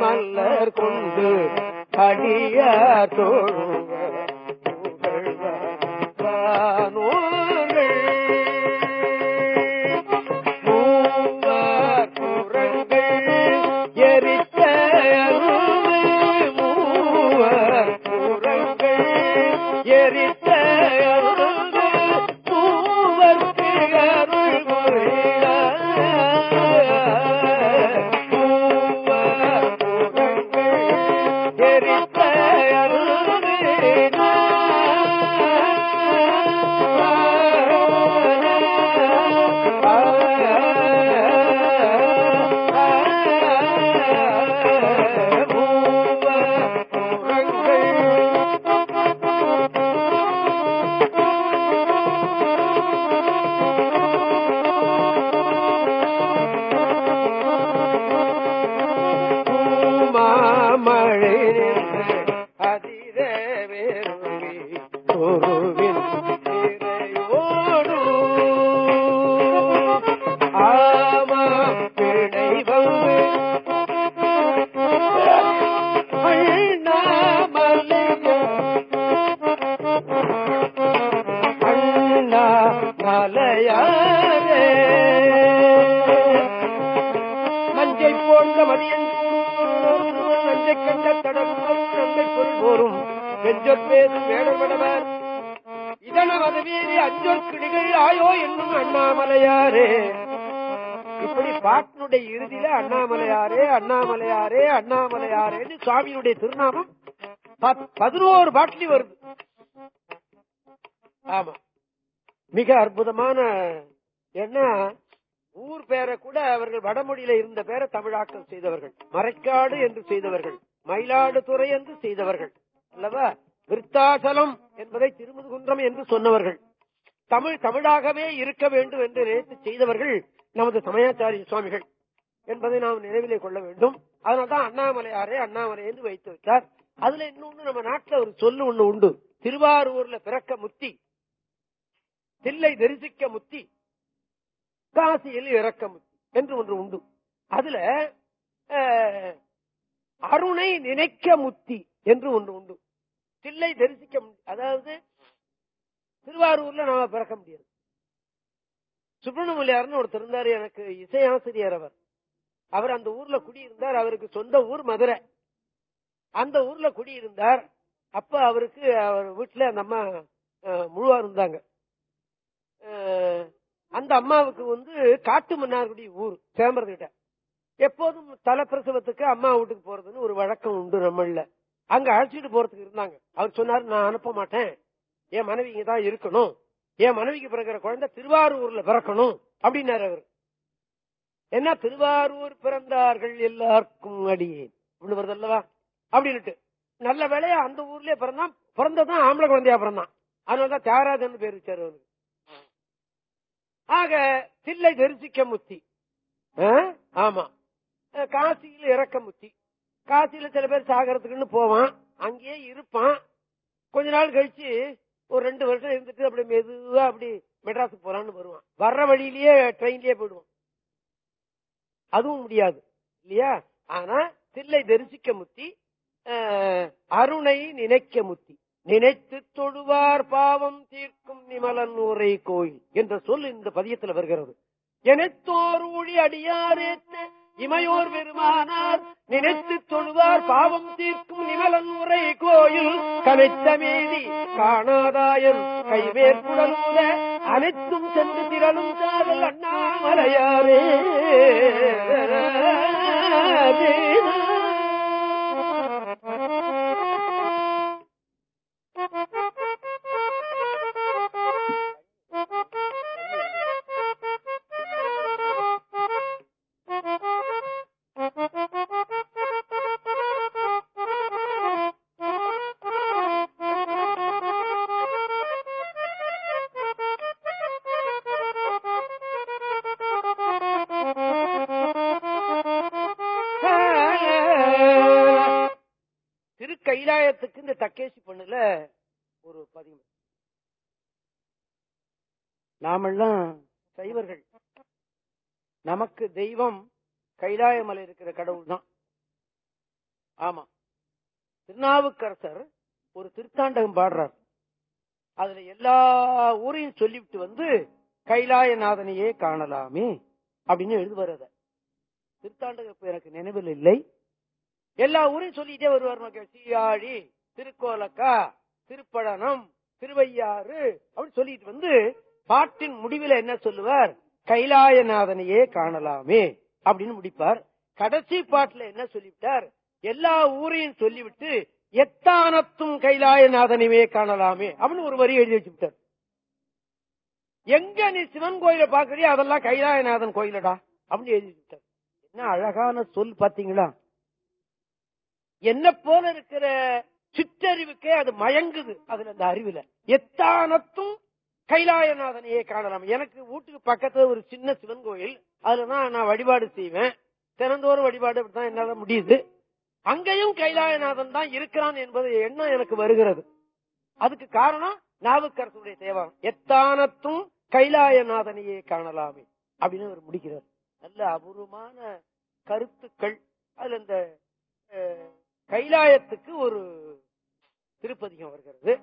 S2: மலர் கொண்டு அடியார் தோழுவர். மழை பாட்டினுடைய இறுதியில அண்ணாமலையாரே அண்ணாமலையாரே அண்ணாமலையாரேன்னு சுவாமியுடைய திருநாமம் பதினோரு பாட்டிலி வருது. ஆமா. மிக அற்புதமான என்ன? ஊர் பேரை கூட அவர்கள் வடமொழியில இருந்த பேரை தமிழாக்கம் செய்தவர்கள். மறைக்காடு என்று செய்தவர்கள். மயிலாடுதுறை என்று செய்தவர்கள். அல்லவா? விருத்தாசலம் என்பதை திருமுதுகுன்றம் என்று சொன்னவர்கள். தமிழ் தமிழாகவே இருக்க வேண்டும் என்று நினைத்து செய்தவர்கள் நமது சமயாச்சாரிய சுவாமிகள். என்பதை நாம் நினைவிலே கொள்ள வேண்டும். அதனால்தான் அண்ணாமலையாரே அண்ணாமலை என்று வைத்து வைத்தார். அதுல இன்னொன்னு நம்ம நாட்டுல ஒரு சொல்லு ஒண்ணு உண்டு. திருவாரூர்ல பிறக்க முத்தி தில்லை தரிசிக்க முத்தி காசியில் இறக்க முத்தி என்று ஒன்று உண்டு. அதுல அஹ், அருணை நினைக்க முத்தி என்று ஒன்று உண்டு. தில்லை தரிசிக்க மு- அதாவது திருவாரூர்ல நாம பிறக்க முடியாது. சுப்பிரமணியார்னு ஒருத்தர் இருந்தாரு எனக்கு இசையாசிரியர் அவர். அவர் அந்த ஊர்ல குடியிருந்தார் அவருக்கு சொந்த ஊர் மதுரை. அந்த ஊர்ல குடியிருந்தார். அப்ப அவருக்கு அவர் வீட்டுல அந்த அம்மா முழுவா இருந்தாங்க. அந்த அம்மாவுக்கு வந்து காட்டு மன்னார்குடி ஊர் சேம்பரத்துக்கிட்ட எப்போதும் தலைப்பிரசவத்துக்கு அம்மா வீட்டுக்கு போறதுன்னு ஒரு வழக்கம் உண்டு நம்மள அங்க அழைச்சிட்டு போறதுக்கு இருந்தாங்க. அவர் சொன்னாரு நான் அனுப்ப மாட்டேன். என் மனைவி இங்கதான் இருக்கணும். என் மனைவிக்கு பிறக்கிற குழந்தை திருவாரூர்ல பிறக்கணும். அப்படின்னாரு அவர். என்ன திருவாரூர் பிறந்தார்கள் எல்லாருக்கும் அடியேன் ஒண்ணு வருது அல்லவா? அப்படின்னுட்டு. நல்ல வேலையா அந்த ஊர்லயே பிறந்தான். பிறந்ததான் ஆம்பளை குழந்தையா பிறந்தான். அதனாலதான் தியாகராஜன் பேர் வச்சாரு அவனுக்கு ஆக தில்லை தரிசிக்க முத்தி. ஆமா. காசியில இறக்க முத்தி. காசியில சில பேர் சாகரத்துக்குன்னு போவான். அங்கேயே இருப்பான். கொஞ்ச நாள் கழிச்சு ஒரு ரெண்டு வருஷம் இருந்துட்டு அப்படி மெதுவா அப்படி மெட்ராஸுக்கு போறான்னு வருவான். வர்ற வழியிலேயே ட்ரெயின்லயே போயிடுவான். அதுவும் முடியாது இல்லையா? ஆனா தில்லை தரிசிக்க முத்தி அருணை நினைக்க முத்தி நினைத்து தொழுவார் பாவம் தீர்க்கும் நிமலன் உரை கோயில் என்ற சொல் இந்த பதியத்தில் வருகிறது. எனத்தோர் ஊழி அடியாரேத்த இமையோர் பெருமானார் நினைத்து தொழுவார் பாவம் தீர்க்கும் நிமலன் உரை கோயில். கனைத்த மேதி காணாதாயன் கைவேற்புடலூர அனைத்தும் சென்று திரளும் சாரல் அண்ணாமலையாரே. உதாரணத்துக்கு இந்த தக்கேசி பண்ணுல ஒரு பதிவு. நாமெல்லாம் சைவர்கள். நமக்கு தெய்வம் கைலாயமலை இருக்கிற கடவுள் தான் ஆமா. திருநாவுக்கரசர் ஒரு திருத்தாண்டகம் பாடுறார். அதுல எல்லா ஊரையும் சொல்லிவிட்டு வந்து கைலாயநாதனையே காணலாமே அப்படின்னு எழுதுவார் அத. திருத்தாண்டகம் எனக்கு நினைவில் இல்லை. எல்லா ஊரையும் சொல்லிட்டே வருவார் மக்கள். சீயாழி திருக்கோலக்கா திருப்பழனம் திருவையாறு அப்படின்னு சொல்லிட்டு வந்து பாட்டின் முடிவில் என்ன சொல்லுவார்? கைலாயநாதனையே காணலாமே அப்படின்னு முடிப்பார். கடைசி பாட்டுல என்ன சொல்லிவிட்டார்? எல்லா ஊரையும் சொல்லிவிட்டு எத்தானத்தும் கைலாயநாதனையே காணலாமே அப்படின்னு ஒரு வரி எழுதி வச்சுட்டார் எங்க நீ சிவன் கோயில பாக்குறியோ அதெல்லாம் கைலாயநாதன் கோயிலடா அப்படின்னு எழுதி வச்சுட்டார் என்ன அழகான சொல் பாத்தீங்களா என்ன போல இருக்கிற சிற்றறிவுக்கே அது மயங்குது அதுல அந்த அறிவுல. எத்தானத்தும் கைலாயநாதனையே காணலாம். எனக்கு வீட்டுக்கு பக்கத்துல ஒரு சின்ன சிவன் கோயில். அதுலதான் நான் வழிபாடு செய்வேன். தினந்தோறும் வழிபாடு அப்படித்தான் என்னால முடியுது. அங்கேயும் கைலாயநாதன் தான் இருக்கிறான் என்பது எண்ணம் எனக்கு வருகிறது. அதுக்கு காரணம் நாவுக்கரசுடைய தேவம் எத்தானத்தும் கைலாயநாதனையே காணலாமே அப்படின்னு அவர் முடிக்கிறார். நல்ல அபூர்வமான கருத்துக்கள். அதுல இந்த கைலாயத்துக்கு ஒரு திருப்பதிகம் வருகிறது.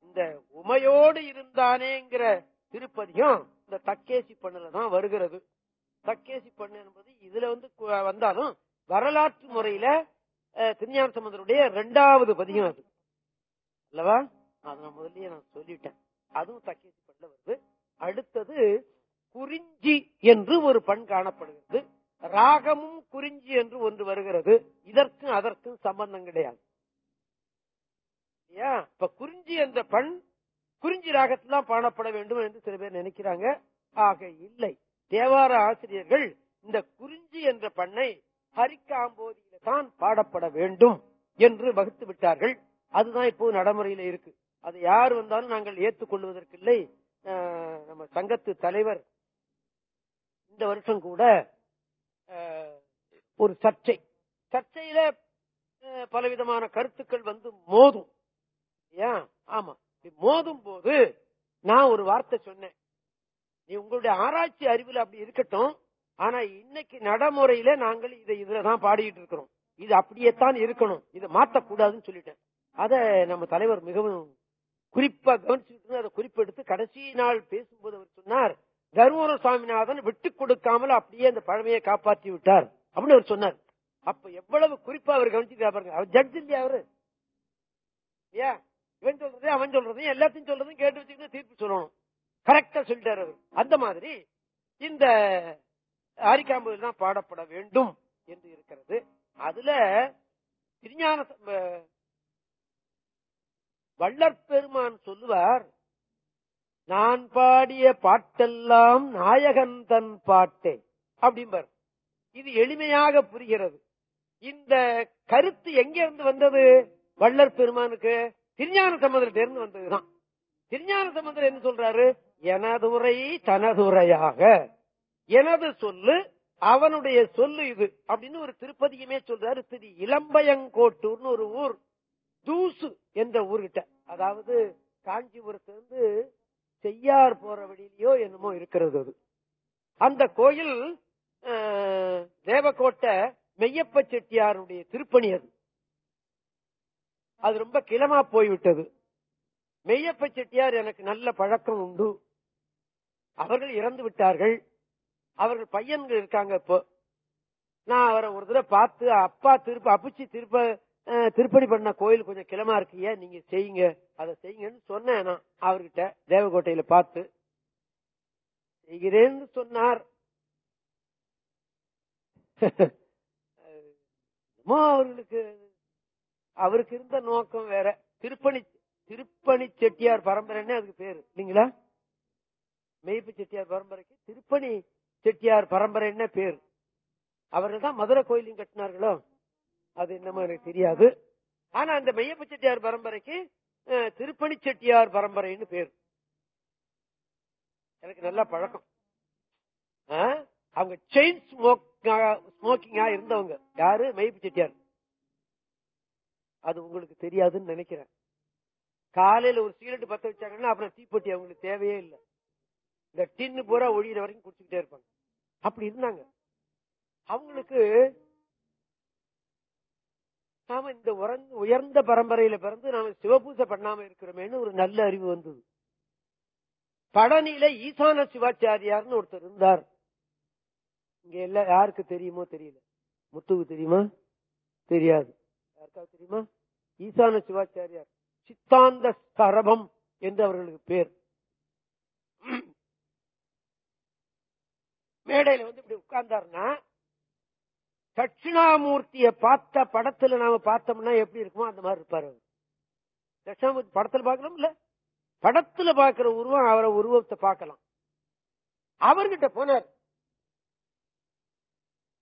S2: இந்த உமையோடு இருந்தானேங்கிற திருப்பதிகம் இந்த தக்கேசி பண்ணலதான் வருகிறது. தக்கேசி பண்ணு என்பது இதுல வந்து வந்தாலும் வரலாற்று முறையில திருஞான சம்பந்தருடைய இரண்டாவது பதிகம் அது. அல்லவா? அதை நான் முதல்லயே நான் சொல்லிட்டேன். அதுவும் தக்கேசி பண்ணல வருது. அடுத்தது குறிஞ்சி என்று ஒரு பண் காணப்படுகிறது. ராகமும் குறிஞ்சி என்று ஒன்று வருகிறது. இதற்கும் அதற்கும் சம்பந்தம் கிடையாது. இப்ப குறிஞ்சி என்ற பண் குறிஞ்சி ராகத்திலாம் பாடப்பட வேண்டும் என்று சில பேர் நினைக்கிறாங்க. ஆக இல்லை. தேவார ஆசிரியர்கள் இந்த குறிஞ்சி என்ற பண்ணை ஹரிக்காம்போதியில தான் பாடப்பட வேண்டும் என்று வகுத்து விட்டார்கள். அதுதான் இப்போ நடைமுறையில இருக்கு. அது யார் வந்தாலும் நாங்கள் ஏற்றுக்கொள்வதற்கில்லை. அஹ், நம்ம சங்கத்து தலைவர் இந்த வருஷம் கூட ஒரு சர்ச்சை. சர்ச்சையில பலவிதமான கருத்துக்கள் வந்து மோதும். ஏன்? ஆமா. மோதும் போது நான் ஒரு வார்த்தை சொன்னேன். நீ உங்களுடைய ஆராய்ச்சி அறிவில் அப்படி இருக்கட்டும் ஆனா இன்னைக்கு நடைமுறையில நாங்கள் இதை இதுலதான் பாடிட்டு இருக்கிறோம். இது அப்படியே தான் இருக்கணும். இதை மாத்தக்கூடாதுன்னு சொல்லிட்டேன். அத நம்ம தலைவர் மிகவும் குறிப்பா கவனிச்சுட்டு அதை குறிப்பெடுத்து கடைசி நாள் பேசும்போது அவர் சொன்னார் தருமபுர சுவாமிநாதன் விட்டு கொடுக்காமல் அப்படியே அந்த பழமையை காப்பாற்றி விட்டார். அப்படின்னு அவர் சொன்னார். அப்ப எவ்வளவு குறிப்பா அவர் கவனிச்சுட்டு பாருங்க. அவர் ஜட்ஜ் இல்லையா அவரு. ஏன்? இவன் சொல்றதே அவன் சொல்றதையும் எல்லாத்தையும் சொல்றதையும் கேட்டு வச்சுக்கிட்டு தீர்ப்பு சொல்லணும். கரெக்டா சொல்லிட்டாரு அவர். அந்த மாதிரி இந்த ஆரிக்காம்பு தான் பாடப்பட வேண்டும் என்று இருக்கிறது. அதுல திருஞான வள்ளற்பெருமான் சொல்லுவார் நான் பாடிய பாட்டெல்லாம் நாயகன் தன் பாட்டே. அப்படிம்பார். இது எளிமையாக புரிகிறது. இந்த கருத்து எங்க இருந்து வந்தது? வள்ளர் பெருமானுக்கு திருஞான சம்பந்தத்திட்ட இருந்து வந்ததுதான். திருஞான சம்பந்தர் என்ன சொல்றாரு? எனதுரை தனதுரையாக. எனது சொல்லு அவனுடைய சொல்லு இது அப்படின்னு ஒரு திருப்பதியுமே சொல்றாரு. திரு இளம்பயங்கோட்டூர்னு ஒரு ஊர். தூசு என்ற ஊர்கிட்ட. அதாவது காஞ்சிபுரத்திலிருந்து செய்யார் போற வழியிலயோ என்னமோ இருக்கிறது அது. அந்த கோயில் தேவக்கோட்டை மெய்யப்ப செட்டியாருடைய திருப்பணி அது. அது ரொம்ப கிளமா போய்விட்டது. மெய்யப்ப செட்டியார் எனக்கு நல்ல பழக்கம் உண்டு. அவர்கள் இறந்து விட்டார்கள். அவர்கள் பையன்கள் இருக்காங்க இப்போ. நான் அவரை ஒரு தடவை பார்த்து அப்பா திருப்ப அப்பிச்சு திருப்ப அஹ், திருப்பணி பண்ண கோயில் கொஞ்சம் கிளமா இருக்கீங்க நீங்க செய்யுங்க? அதை செய்யுங்கன்னு சொன்னேன் நான் அவர்கிட்ட தேவகோட்டையில பார்த்து. செய்கிறேன்னு சொன்னார். அவர்களுக்கு அவருக்கு இருந்த நோக்கம் வேற. திருப்பணி திருப்பணி செட்டியார் பரம்பரைன்னு அதுக்கு பேரு. இல்லைங்களா? மெய்ப்பு செட்டியார் பரம்பரைக்கு திருப்பணி செட்டியார் பரம்பரைன்னு பேர். அவர்கள் தான் மதுரை கோயிலையும் கட்டினார்களோ? அது என்னமோ எனக்கு தெரியாது. ஆனா அந்த மெய்யப்ப செட்டியார் பரம்பரைக்கு திருப்பணி செட்டியார் பரம்பரைன்னு பேர். எனக்கு நல்லா பழக்கம். ஆ? அவங்க செயின் ஸ்மோக்கிங்கா இருந்தவங்க. யாரு? மெய்ப்பு செட்டியார். அது உங்களுக்கு தெரியாதுன்னு நினைக்கிறேன். காலையில ஒரு சிகரெட் பத்த வச்சாங்கன்னா அப்புறம் தீப்பெட்டி அவங்களுக்கு தேவையே இல்லை. இந்த டின்னு பூரா ஒழியிற வரைக்கும் குடிச்சுக்கிட்டே இருப்பாங்க. அப்படி இருந்தாங்க. அவங்களுக்கு நாம இந்த உயர்ந்த பரம்பரையில பிறந்து நாம சிவபூசை பண்ணாம இருக்கிறோமேன்னு ஒரு நல்ல அறிவு வந்தது. பழனியில ஈசான சிவாச்சாரியார்னு ஒருத்தர் இருந்தார். இங்க எல்லாம் யாருக்கு தெரியுமோ தெரியல. முத்துக்கு தெரியுமா? தெரியாது. யாருக்காவது தெரியுமா? ஈசான சிவாச்சாரியார். சித்தாந்த சரபம் என்று அவர்களுக்கு பேர். மேடையில வந்து இப்படி உட்கார்ந்தாருன்னா தட்சிணாமூர்த்திய பார்த்த படத்துல நாம பார்த்தோம்னா எப்படி இருக்குமோ அந்த மாதிரி இருப்பாரு அவர். தட்சிணாமூர்த்தி படத்துல பாக்கணும் இல்ல படத்துல பாக்குற உருவம் அவரை உருவத்தை பார்க்கலாம். அவர்கிட்ட போனார்.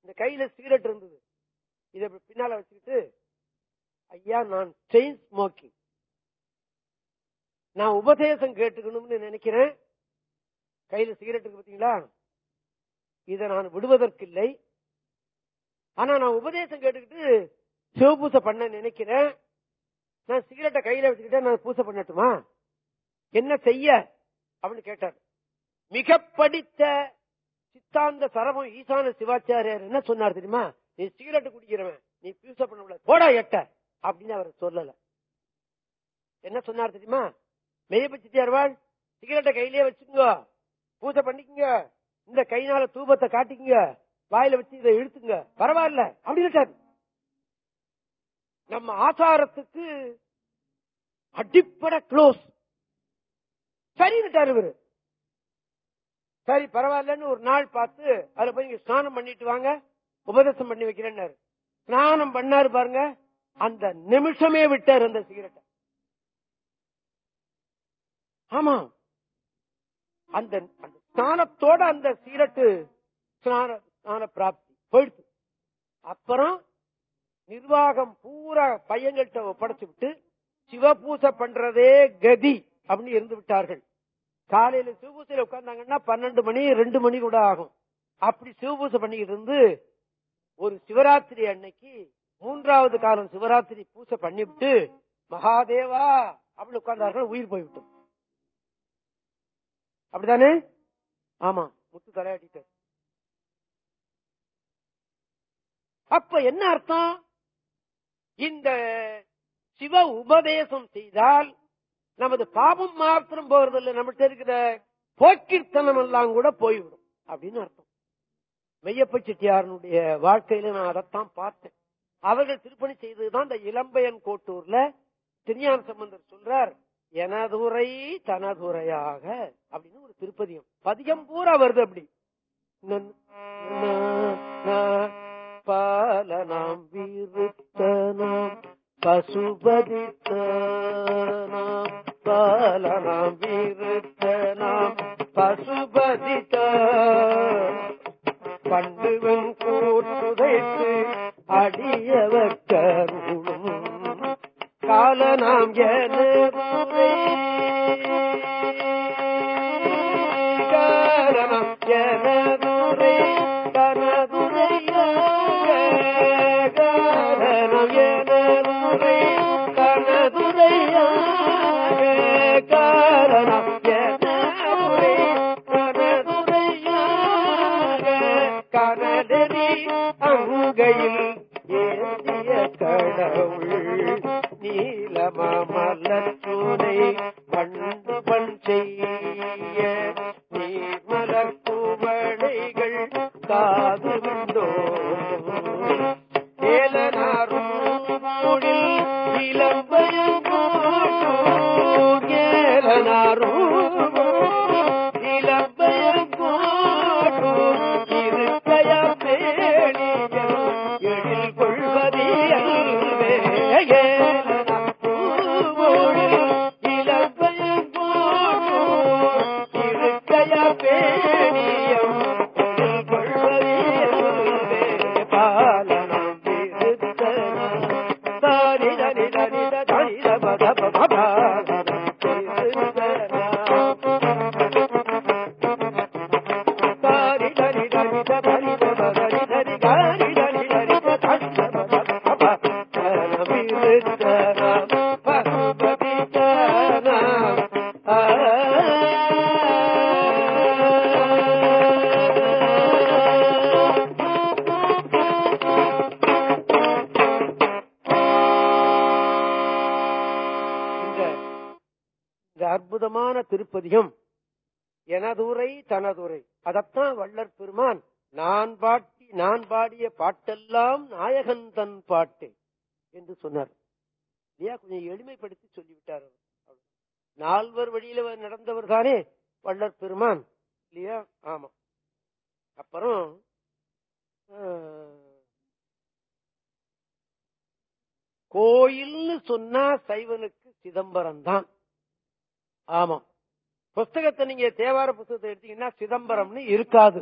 S2: இந்த கையில சிகரெட் இருந்தது. இதை பின்னால வச்சுக்கிட்டு ஐயா நான் செயின் ஸ்மோக்கிங் நான் உபதேசம் கேட்டுக்கணும்னு நினைக்கிறேன். கையில சிகரெட் இருக்கு பாத்தீங்களா இதை நான் விடுவதற்கில்லை. ஆனா நான் உபதேசம் கேட்டுக்கிட்டு சிவபூசை பண்ண நினைக்கிறேன். நான் சிகரெட்டை கையில வச்சுக்கிட்டே நான் பூசை பண்ணட்டுமா? என்ன செய்ய? அப்படின்னு கேட்டார். மிக படித்த சித்தாந்த சரபம் ஈசான சிவாச்சாரியார் என்ன சொன்னார் தெரியுமா? நீ சிகரெட் குடிக்கிறவன் நீ பியூச பண்ண முடியல போடா எட்ட அப்படின்னு அவர் சொல்லல. என்ன சொன்னார் தெரியுமா? மெய்யப்ப சித்தியார் சிகரெட்டை கையிலேயே வச்சுங்க பூஜை பண்ணிக்கங்க. இந்த கைனால தூபத்தை காட்டிக்கங்க. வாயில வச்சு இதை இழுத்துங்க. பரவாயில்ல அப்படின்னு நம்ம ஆசாரத்துக்கு அடிப்படை க்ளோஸ் சரின்னுட்டாரு இவரு. சரி பரவாயில்லன்னு ஒரு நாள் பார்த்து அதுல போய் ஸ்நானம் பண்ணிட்டு வாங்க உபதேசம் பண்ணி வைக்கிறேன்னாரு. ஸ்நானம் பண்ணாரு பாருங்க அந்த நிமிஷமே விட்டார் அந்த சிகரெட்டை. ஆமா. அந்த ஸ்நானத்தோட அந்த சீரட்டு ஸ்நான ஸ்நான பிராப்தி போயிடுச்சு. அப்புறம் நிர்வாகம் பூரா பையன்கள்ட்ட ஒப்படைச்சு விட்டு சிவபூசை பண்றதே கதி அப்படின்னு இருந்து விட்டார்கள் காலையில சிவபூசையில உட்கார்ந்தாங்கன்னா பன்னெண்டு மணி ரெண்டு மணி கூட ஆகும். அப்படி சிவபூசை பண்ணிக்கிட்டு இருந்து ஒரு சிவராத்திரி அன்னைக்கு மூன்றாவது காலம் சிவராத்திரி பூசை பண்ணிவிட்டு மகாதேவா! அப்படி உட்கார்ந்தார்கள் உயிர் போய்விட்டோம் அப்படிதானே ஆமா முத்து தலையாட்டிட்டார். அப்ப என்ன அர்த்தம்? இந்த சிவ உபதேசம் செய்தால் நமது பாபம் மாத்திரம் போறதில்லை நம்மகிட்ட இருக்கிற போக்கிர்த்தனம் எல்லாம் கூட போய்விடும் அப்படின்னு அர்த்தம். மெய்யப்ப செட்டியாரனுடைய வாழ்க்கையில நான் அதைத்தான் பார்த்தேன். அவர்கள் திருப்பணி செய்ததுதான் இந்த இளம்பையன் கோட்டூர்ல திருஞான சம்பந்தர் சொல்றார் எனதுரை தனதுரையாக அப்படின்னு ஒரு திருப்பதியம். பதியம் பூரா வருது அப்படி. நன்- நாம் நா- நாம் பசுபதித்தனாம் பாலனாம் விருத்தனாம் பசுபதித்த பண்டுவன் கூற்றுதைத்து அடியவர் கருளும். காலனாம் எனதுரை காலனாம் என நீலமலச்சுனை கண்டு பண் செய்ய நீர்மலப்பூவடைகள் காது விண்டோ ஏலனாரும் இளம் எனதுரை தனதுரை. அதத்தான் வள்ளற் பெருமான் நான் பாட்டி நான் பாடிய பாட்டெல்லாம் நாயகன் தன் பாட்டு என்று சொன்னார். இல்லையா? கொஞ்சம் எளிமைப்படுத்தி சொல்லிவிட்டார் அவர். நால்வர் வழியில நடந்தவர் தானே வள்ளற் பெருமான். இல்லையா? ஆமா. அப்புறம் கோயில்னு சொன்னா சைவனுக்கு சிதம்பரம் தான் ஆமா. புஸ்தகத்தை நீங்க தேவார புஸ்தகத்தை எடுத்தீங்கன்னா சிதம்பரம்னு இருக்காது.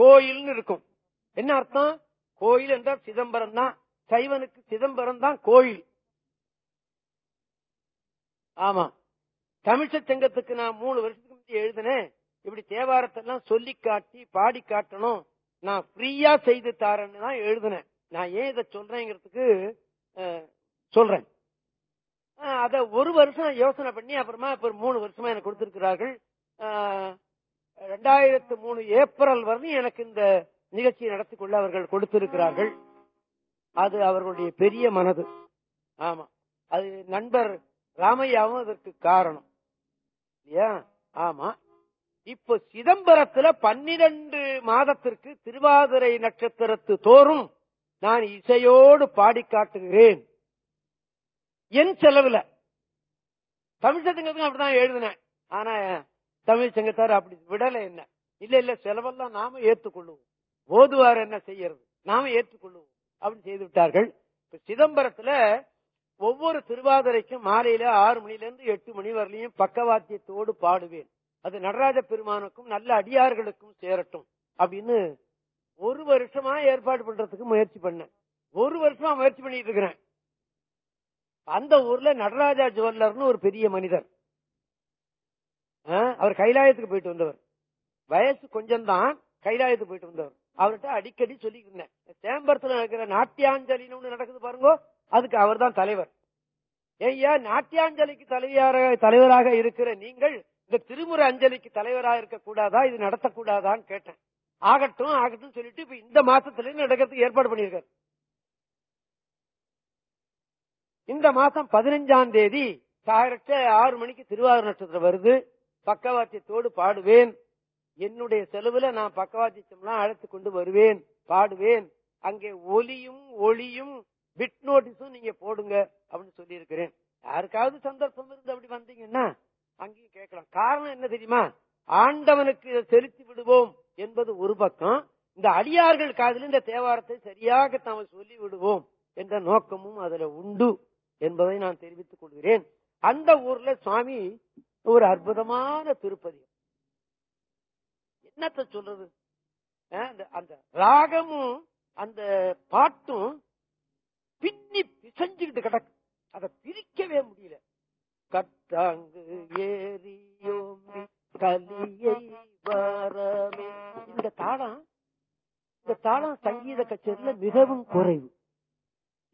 S2: கோயில்னு இருக்கும். என்ன அர்த்தம்? கோயில் என்றால் சிதம்பரம் தான். சைவனுக்கு சிதம்பரம் தான் கோயில். ஆமா. தமிழ்ச்ச சங்கத்துக்கு நான் மூணு வருஷத்துக்கு முந்தைய எழுதினேன். இப்படி தேவாரத்தை எல்லாம் சொல்லி காட்டி பாடி காட்டணும். நான் ஃப்ரீயா செய்து தாரேன்னு தான் எழுதினேன். நான் ஏன் இதை சொல்றேங்கிறதுக்கு சொல்றேன். அத ஒரு வருஷம் யோசனை பண்ணி அப்புறமா இப்ப மூணு வருஷமா எனக்கு கொடுத்திருக்கிறார்கள். ரெண்டாயிரத்து மூணு ஏப்ரல் வரையும் எனக்கு இந்த நிகழ்ச்சியை நடத்தி கொள்ள அவர்கள் கொடுத்திருக்கிறார்கள். அது அவர்களுடைய பெரிய மனது. ஆமா. அது நண்பர் ராமையாவும் அதற்கு காரணம். இல்லையா? ஆமா. இப்போ சிதம்பரத்துல பன்னிரண்டு மாதத்திற்கு திருவாதிரை நட்சத்திரத்து தோறும் நான் இசையோடு பாடி காட்டுகிறேன். என் செலவுல. தமிழ் சங்கத்துக்கு அப்படிதான் எழுதினேன். ஆனா தமிழ் சங்கத்தார் அப்படி விடல என்ன? இல்ல இல்ல செலவெல்லாம் நாம ஏத்துக்கொள்ளுவோம் ஓதுவார் என்ன செய்யறது? நாம ஏற்றுக்கொள்ளுவோம். அப்படின்னு செய்து விட்டார்கள். இப்ப சிதம்பரத்துல ஒவ்வொரு திருவாதிரைக்கும் மாலையில ஆறு மணில இருந்து எட்டு மணி வரலையும் பக்கவாத்தியத்தோடு பாடுவேன். அது நடராஜ பெருமானுக்கும் நல்ல அடியார்களுக்கும் சேரட்டும் அப்படின்னு ஒரு வருஷமா ஏற்பாடு பண்றதுக்கு முயற்சி பண்ணேன். ஒரு வருஷமா முயற்சி பண்ணிட்டு இருக்கிறேன். அந்த ஊர்ல நடராஜா ஜுவல்லர்னு ஒரு பெரிய மனிதர். அவர் கைலாயத்துக்கு போயிட்டு வந்தவர். வயசு கொஞ்சம் தான் கைலாயத்துக்கு போயிட்டு வந்தவர். அவர்கிட்ட அடிக்கடி சொல்லிட்டு இருந்தேன். சேம்பரத்துல நடக்கிற நாட்டியாஞ்சலின்னு ஒண்ணு நடக்குது பாருங்க அதுக்கு அவர் தான் தலைவர். ஏய்யா நாட்டியாஞ்சலிக்கு தலைவராக தலைவராக இருக்கிற நீங்கள் இந்த திருமுறை அஞ்சலிக்கு தலைவராக இருக்க கூடாதா இது நடத்தக்கூடாதான்னு கேட்டேன். ஆகட்டும் ஆகட்டும் சொல்லிட்டு இப்ப இந்த மாசத்துல இருந்து நடக்கிறதுக்கு ஏற்பாடு பண்ணியிருக்காரு. இந்த மாசம் பதினஞ்சாம் தேதி காலத்த ஆறு மணிக்கு திருவாரூர் நட்சத்திரம் வருது. பக்கவாத்தியத்தோடு பாடுவேன். என்னுடைய செலவுல நான் பக்கவாத்தியம்லாம் அழைத்து கொண்டு வருவேன். பாடுவேன். அங்கே ஒலியும் ஒளியும் பிட் நோட்டீஸும் நீங்க போடுங்க அப்படின்னு சொல்லி இருக்கிறேன் யாருக்காவது சந்தர்ப்பம் இருந்து அப்படி வந்தீங்கன்னா அங்கேயும் கேட்கலாம். காரணம் என்ன தெரியுமா? ஆண்டவனுக்கு இதை செலுத்தி விடுவோம் என்பது ஒரு பக்கம். இந்த அடியார்கள் காதில் இந்த தேவாரத்தை சரியாக தாம சொல்லி விடுவோம் என்ற நோக்கமும் அதுல உண்டு. என்பதை நான் தெரிவித்துக் கொள்கிறேன். அந்த ஊர்ல சுவாமி ஒரு அற்புதமான திருப்பதி என்னத்த சொல்றது? அந்த- ராகமும் அந்த பாட்டும் பின்னி பிசைஞ்சுக்கிட்டு கிடக்கு. அதை பிரிக்கவே முடியல. கட்டாங்கு ஏரியோமி கலியை வரமே. இந்த தாளம் இந்த தாளம் சங்கீத கச்சேரியில மிகவும் குறைவு.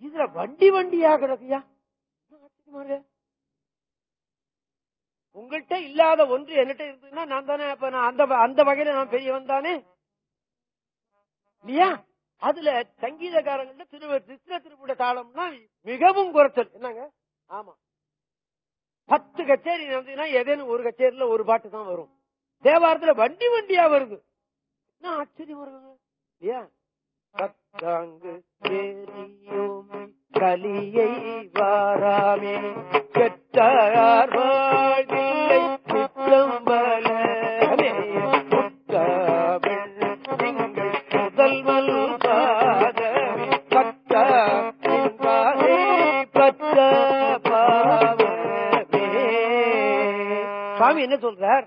S2: இதுல வண்டி வண்டியா கிடக்குயா உங்கள்கிட்ட இல்லாத ஒன்று என்கிட்ட இருந்ததுன்னா நான் தானே இப்ப நான் அந்த அந்த வகையில நான் பெரியவன் தானே? இல்லையா? அதுல சங்கீதக்காரங்கள்ட்ட திரு கிருஷ்ண திருப்புட தாளம்னா மிகவும் குறைச்சல். என்னங்க? ஆமா. பத்து கச்சேரி நடந்ததுன்னா ஏதேனும் ஒரு கச்சேரியில ஒரு பாட்டு தான் வரும். தேவாரத்துல வண்டி வண்டியா வருது. என்ன ஆச்சரியம் வருது இல்லையா? பத்தாங்கு தெரியுமே கலியை வாராமே கெட்டார் வாழ்வில்லை சிற்றம்பலமே. திங்கள் முதல்வல் பாதமே பாவமே சுவாமி என்ன சொல்றார்?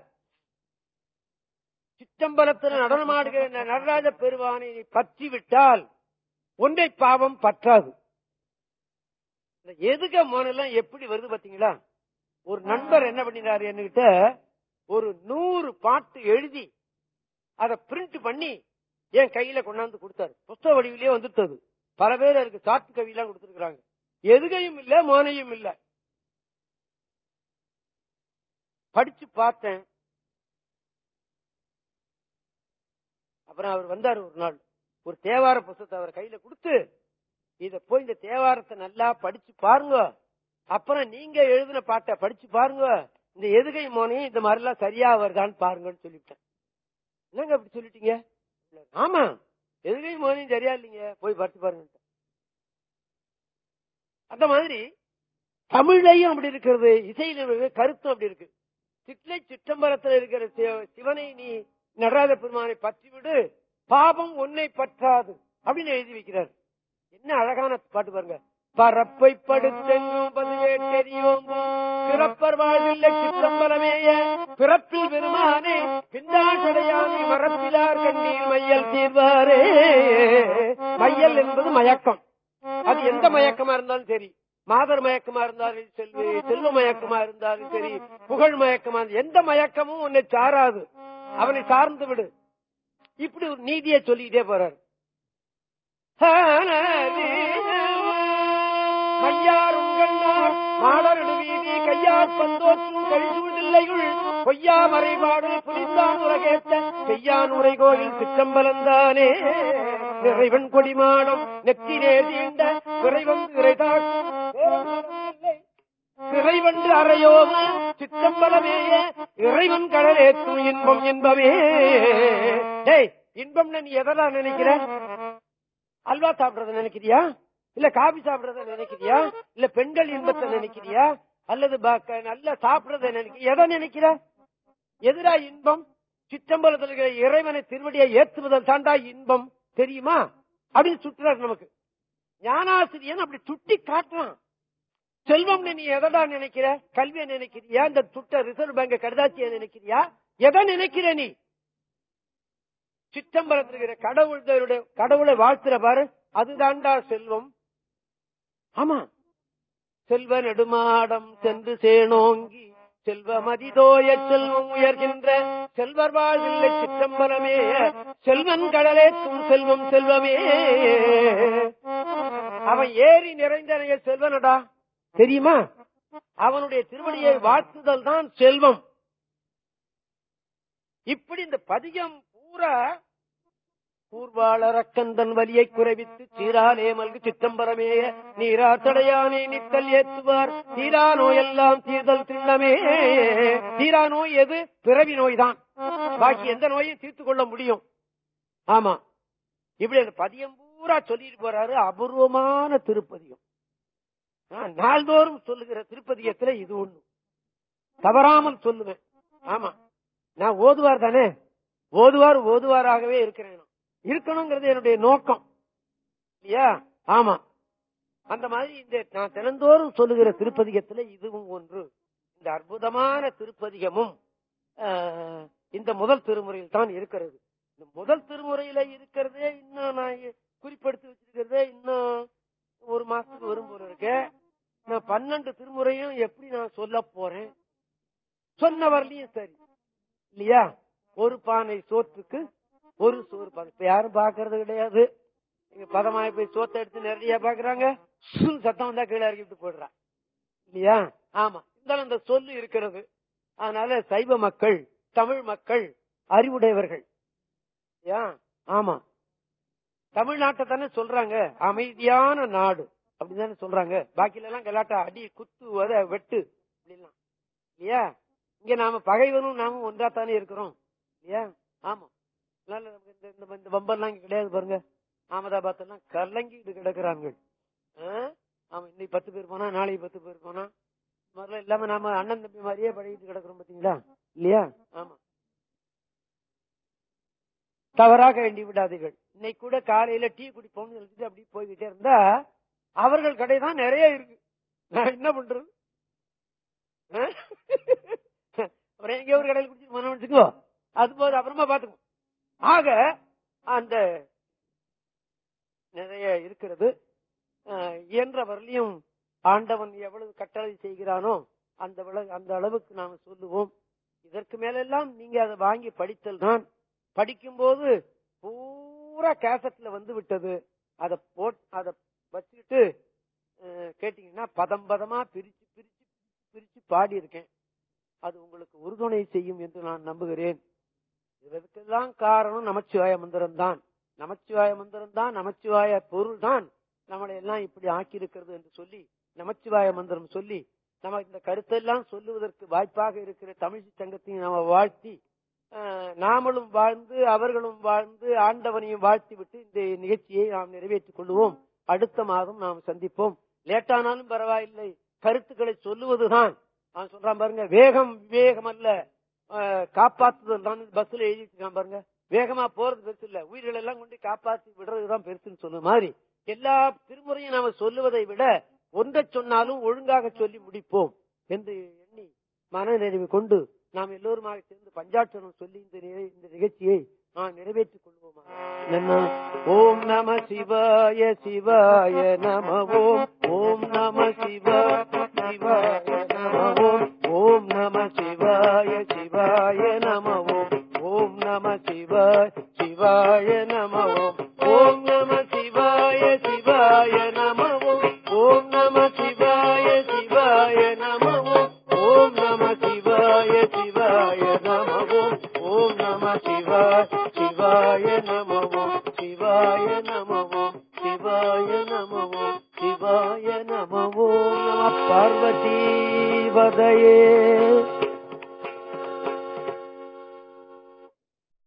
S2: சிற்றம்பலத்தில் நடனமாடுகிற நடராஜ பெருவானை பற்றி விட்டால் ஒன்றை பாவம் பற்றாது. இந்த எதுக மோனெல்லாம் எப்படி வருது பாத்தீங்களா? ஒரு நண்பர் என்ன பண்ணினாரு என்கிட்ட ஒரு நூறு பாட்டு எழுதி அதை பிரிண்ட் பண்ணி என் கையில கொண்டாந்து கொடுத்தாரு. புஸ்தக வடிவிலேயே வந்துட்டது. பல பேர் அதுக்கு சாத்து கவியெல்லாம் கொடுத்திருக்கிறாங்க. எதுகையும் இல்ல மோனையும் இல்ல. படிச்சு பார்த்தேன். அப்புறம் அவர் வந்தார் ஒரு நாள். ஒரு தேவார புஸ்தகத்தை அவர் கையில கொடுத்து இத போய் இந்த தேவாரத்தை நல்லா படிச்சு பாருங்க. அப்புறம் நீங்க எழுதின பாட்டை படிச்சு பாருங்க. இந்த எதுகை மோனையும் இந்த மாதிரி எல்லாம் சரியா வருதான்னு பாருங்கன்னு சொல்லிவிட்டேன். என்னங்க அப்படி சொல்லிட்டீங்க? ஆமா. எதுகை மோனையும் சரியா இல்லைங்க. போய் படிச்சு பாருங்க. அந்த மாதிரி தமிழையும் அப்படி இருக்கிறது இசையில கருத்தும் அப்படி இருக்கு. சிட்லை சிற்றம்பரத்தில் இருக்கிற சிவனை நீ நடராஜ பெருமானை பற்றி விடு பாபம் உன்னை பற்றாது. அப்படின்னு எழுதி வைக்கிறார். என்ன அழகான பாட்டு பாருங்க. பரப்பை படுத்தெங்கும் பதுவேட்டெறியோம் பிறப்பர் வாழ்வில்லை சித்தம்பரமேய பிறப்பில் பெருமானே பிந்தாசடையானை மரப்பிலார் கண்ணீர் மையல் தீர்வாரே. மையல் என்பது மயக்கம். அது எந்த மயக்கமா இருந்தாலும் சரி. மாதர் மயக்கமா இருந்தாலும் செல்வி செல்வ மயக்கமா இருந்தாலும் சரி புகழ் மயக்கமா இருந்தாலும் எந்த மயக்கமும் உன்னை சாராது. அவனை சார்ந்து விடு. இப்படி ஒரு நீதியை சொல்லிக்கிட்டே போறாரு. மையாரும் மாடரடு வீதி கையார் பந்தோற்றும் கழிசூழ்நிலையுள் பொய்யா மறைபாடு புலிந்தான் உலகேத்த செய்யான் உரை கோயில் சிற்றம்பலந்தானே. நிறைவன் கொடிமாடம் நெத்தினே தீண்ட விரைவந்து இறைவன் சிறைவண்டு அறையோவு சிற்றம்பலமேய இறைவன் கடலேற்றும் இன்பம் என்பவே டேய் இன்பம்னு நீ எதனா நினைக்கிற? அல்வா சாப்பிடறத நினைக்கிறியா? இல்ல காபி சாப்பிடறத நினைக்கிறியா? இல்ல பெண்கள் இன்பத்தை நினைக்கிறியா? அல்லது ப- நல்ல சாப்பிடுறத நினைக்க எதை நினைக்கிற? எதிரா இன்பம் சிற்றம்பலத்தில் இருக்கிற இறைவனை திருவடியை ஏற்றுவதன் தாண்டா இன்பம் தெரியுமா? அப்படின்னு சுட்டுறாரு நமக்கு. ஞானாசிரியன் அப்படி சுட்டி காட்டுறான். செல்வம் நீ எதடா நினைக்கிற? கல்வியை நினைக்கிறியா? இந்த துட்ட ரிசர்வ் பேங்க் கடுதாச்சியை நினைக்கிறியா? எதை நினைக்கிற நீ? சிற்றம்பலத்தில் இருக்கிற கடவுள் கடவுளை வாழ்த்துற பாரு அதுதான்டா செல்வம். ஆமா. செல்வ நெடுமாடம் சென்று சேனோங்கி செல்வ மதிதோய செல்வம் உயர்கின்ற செல்வர் வாழ்வில்லை சிற்றம்பலமே செல்வன் கடலே தூள் செல்வம் செல்வமே. அவன் ஏறி நிறைந்தனைய செல்வனடா தெரியுமா? அவனுடைய திருவடியை வாழ்த்துதல் தான் செல்வம். இப்படி இந்த பதிகம் பூரா கூர்வாளரக்கந்தன் வலியை குறைவித்து சீரானே மல்கு சித்தம்பரமேய நீரா தடையானே நித்தல் ஏத்துவார். தீரா நோயெல்லாம் தீர்தல் திண்ணமே. தீரா நோய் எது? பிறவி நோய் தான் பாக்கி எந்த நோயும் தீர்த்து கொள்ள முடியும். ஆமா. இப்படி அந்த பதியம் பூரா சொல்லிட்டு போறாரு. அபூர்வமான திருப்பதியம். நாள்தோறும் சொல்லுகிற திருப்பதியத்துல இது ஒண்ணு. தவறாமல் சொல்லுவேன். ஆமா. நான் ஓதுவார் தானே? ஓதுவார் ஓதுவாராகவே இருக்கிறேன். இருக்கணுங்கிறது என்னுடைய நோக்கம். இல்லையா? ஆமா. அந்த மாதிரி இந்த நான் தினந்தோறும் சொல்லுகிற திருப்பதிகத்துல இதுவும் ஒன்று. இந்த அற்புதமான திருப்பதிகமும் ஆஹ், இந்த முதல் திருமுறையில் தான் இருக்கிறது. இந்த முதல் திருமுறையில இருக்கிறதே இன்னும் நான் குறிப்பெடுத்து வச்சிருக்கிறதே இன்னும் ஒரு மாசத்துக்கு வரும்போது போல இருக்கு. நான் பன்னெண்டு திருமுறையும் எப்படி நான் சொல்ல போறேன்? சொன்ன வரலையும் சரி. இல்லையா? ஒரு பானை சோத்துக்கு ஒரு சோறு பானை. இப்ப யாரும் பாக்குறது கிடையாது. இங்க பதமாய் போய் சோத்தை எடுத்து நிறைய பாக்குறாங்க. சத்தம் வந்தா கீழே இறக்கிட்டு போடுறான் இல்லையா? ஆமா. இருந்தாலும் அந்த சொல்லு இருக்கிறது. அதனால சைவ மக்கள் தமிழ் மக்கள் அறிவுடையவர்கள். ஆமா. தமிழ்நாட்டை தானே சொல்றாங்க. அமைதியான நாடு. அப்படின்னு சொல்றாங்க. பாக்கில எல்லாம் கலாட்டா அடி குத்து வத வெட்டு அப்படிலாம். இல்லையா? இங்க நாம பகைவனும் நாமும் ஒன்றா தானே இருக்கிறோம். இல்லையா ஆமா. இந்த- இந்த இந்த இங்க கிடையாது பாருங்க. அகமதாபாத் எல்லாம் கலங்கிட்டு கிடக்குறாங்க ஆமா இன்னைக்கு பத்து பேர் போனா நாளைக்கு பத்து பேர் போனா. முதல்ல இல்லாம நாம அண்ணன் தம்பி மாதிரியே பழகிட்டு கிடக்குறோம் பாத்தீங்களா? இல்லையா? ஆமா. தவறாக வேண்டி விடாதீர்கள். இன்னைக்கு கூட காலையில டீ குடிப்போம்னு சொல்லிட்டு அப்படி போய்கிட்டே இருந்தா அவர்கள் கடை தான் நிறைய இருக்கு. நான் என்ன பண்றது? அப்புறம் எங்க ஒரு கடையில் குடிச்சிட்டு மனம் வச்சுக்கோ அது போது அப்புறமா பார்த்துக்கணும் ஆக அந்த நிறைய இருக்கிறது. இயன்ற வரலையும் ஆண்டவன் எவ்வளவு கட்டளை செய்கிறானோ அந்த அந்த அளவுக்கு நாம சொல்லுவோம். இதற்கு மேலெல்லாம் நீங்க அதை வாங்கி படித்தல் தான். படிக்கும்போது பூரா கேசட்ல வந்து விட்டது. அதை போட் அதை வச்சுக்கிட்டு கேட்டீங்கன்னா பதம் பதமா பிரிச்சு பிரிச்சு பிரிச்சு பாடி இருக்கேன் அது உங்களுக்கு உறுதுணை செய்யும் என்று நான் நம்புகிறேன். இதற்கெல்லாம் காரணம் நமச்சிவாய மந்திரம் தான் நமச்சிவாய மந்திரம் தான் நமச்சிவாய பொருள் தான் நம்மளை எல்லாம் இப்படி ஆக்கி இருக்கிறது என்று சொல்லி நமச்சிவாய மந்திரம் சொல்லி நம்ம இந்த கருத்தெல்லாம் சொல்லுவதற்கு வாய்ப்பாக இருக்கிற தமிழ் சங்கத்தையும் நாம வாழ்த்தி அஹ், நாமளும் வாழ்ந்து அவர்களும் வாழ்ந்து ஆண்டவனையும் வாழ்த்தி விட்டு இந்த நிகழ்ச்சியை நாம் நிறைவேற்றிக் கொள்வோம் அடுத்த மாதம் நாம் சந்திப்போம். லேட்டானாலும் பரவாயில்லை. கருத்துக்களை சொல்லுவதுதான். அவன் சொல்றான் பாருங்க வேகம் விவேகம் அல்ல காப்பாத்துதல் தான் பஸ்ல எழுதிட்டு பாருங்க. வேகமா போறது பெருசு இல்ல. உயிர்கள் எல்லாம் கொண்டு காப்பாத்தி விடுறதுதான் பெருசுன்னு சொன்ன மாதிரி எல்லா திருமுறையும் நாம சொல்லுவதை விட ஒன்றை சொன்னாலும் ஒழுங்காக சொல்லி முடிப்போம் என்று எண்ணி மனநிறைவு கொண்டு நாம் எல்லோருமாக சேர்ந்து பஞ்சாட்சரம் சொல்லி இந்த இந்த நிகழ்ச்சியை நிறைவேற்றிக் கொள்வோமா என்ன? ஓம் நம சிவாய சிவாய நம ஓம் ஓம் நம சிவாய சிவாய நம ஓம் ஓம் நம சிவாய சிவாய நம ஓம் ஓம் நம சிவாய சிவாய நம ஓம் ஓம் நம சிவாய சிவாய நம ஓம் ஓம் நம சிவாய சிவாய நம ஓம் ஓம் நம சிவாய சிவாய நம ஓம் ஓம் நம சிவாய சிவாய நமவோ சிவாய நமவோ சிவாய நமவோ சிவாய நமவோ நம. பார்வதி வதையே.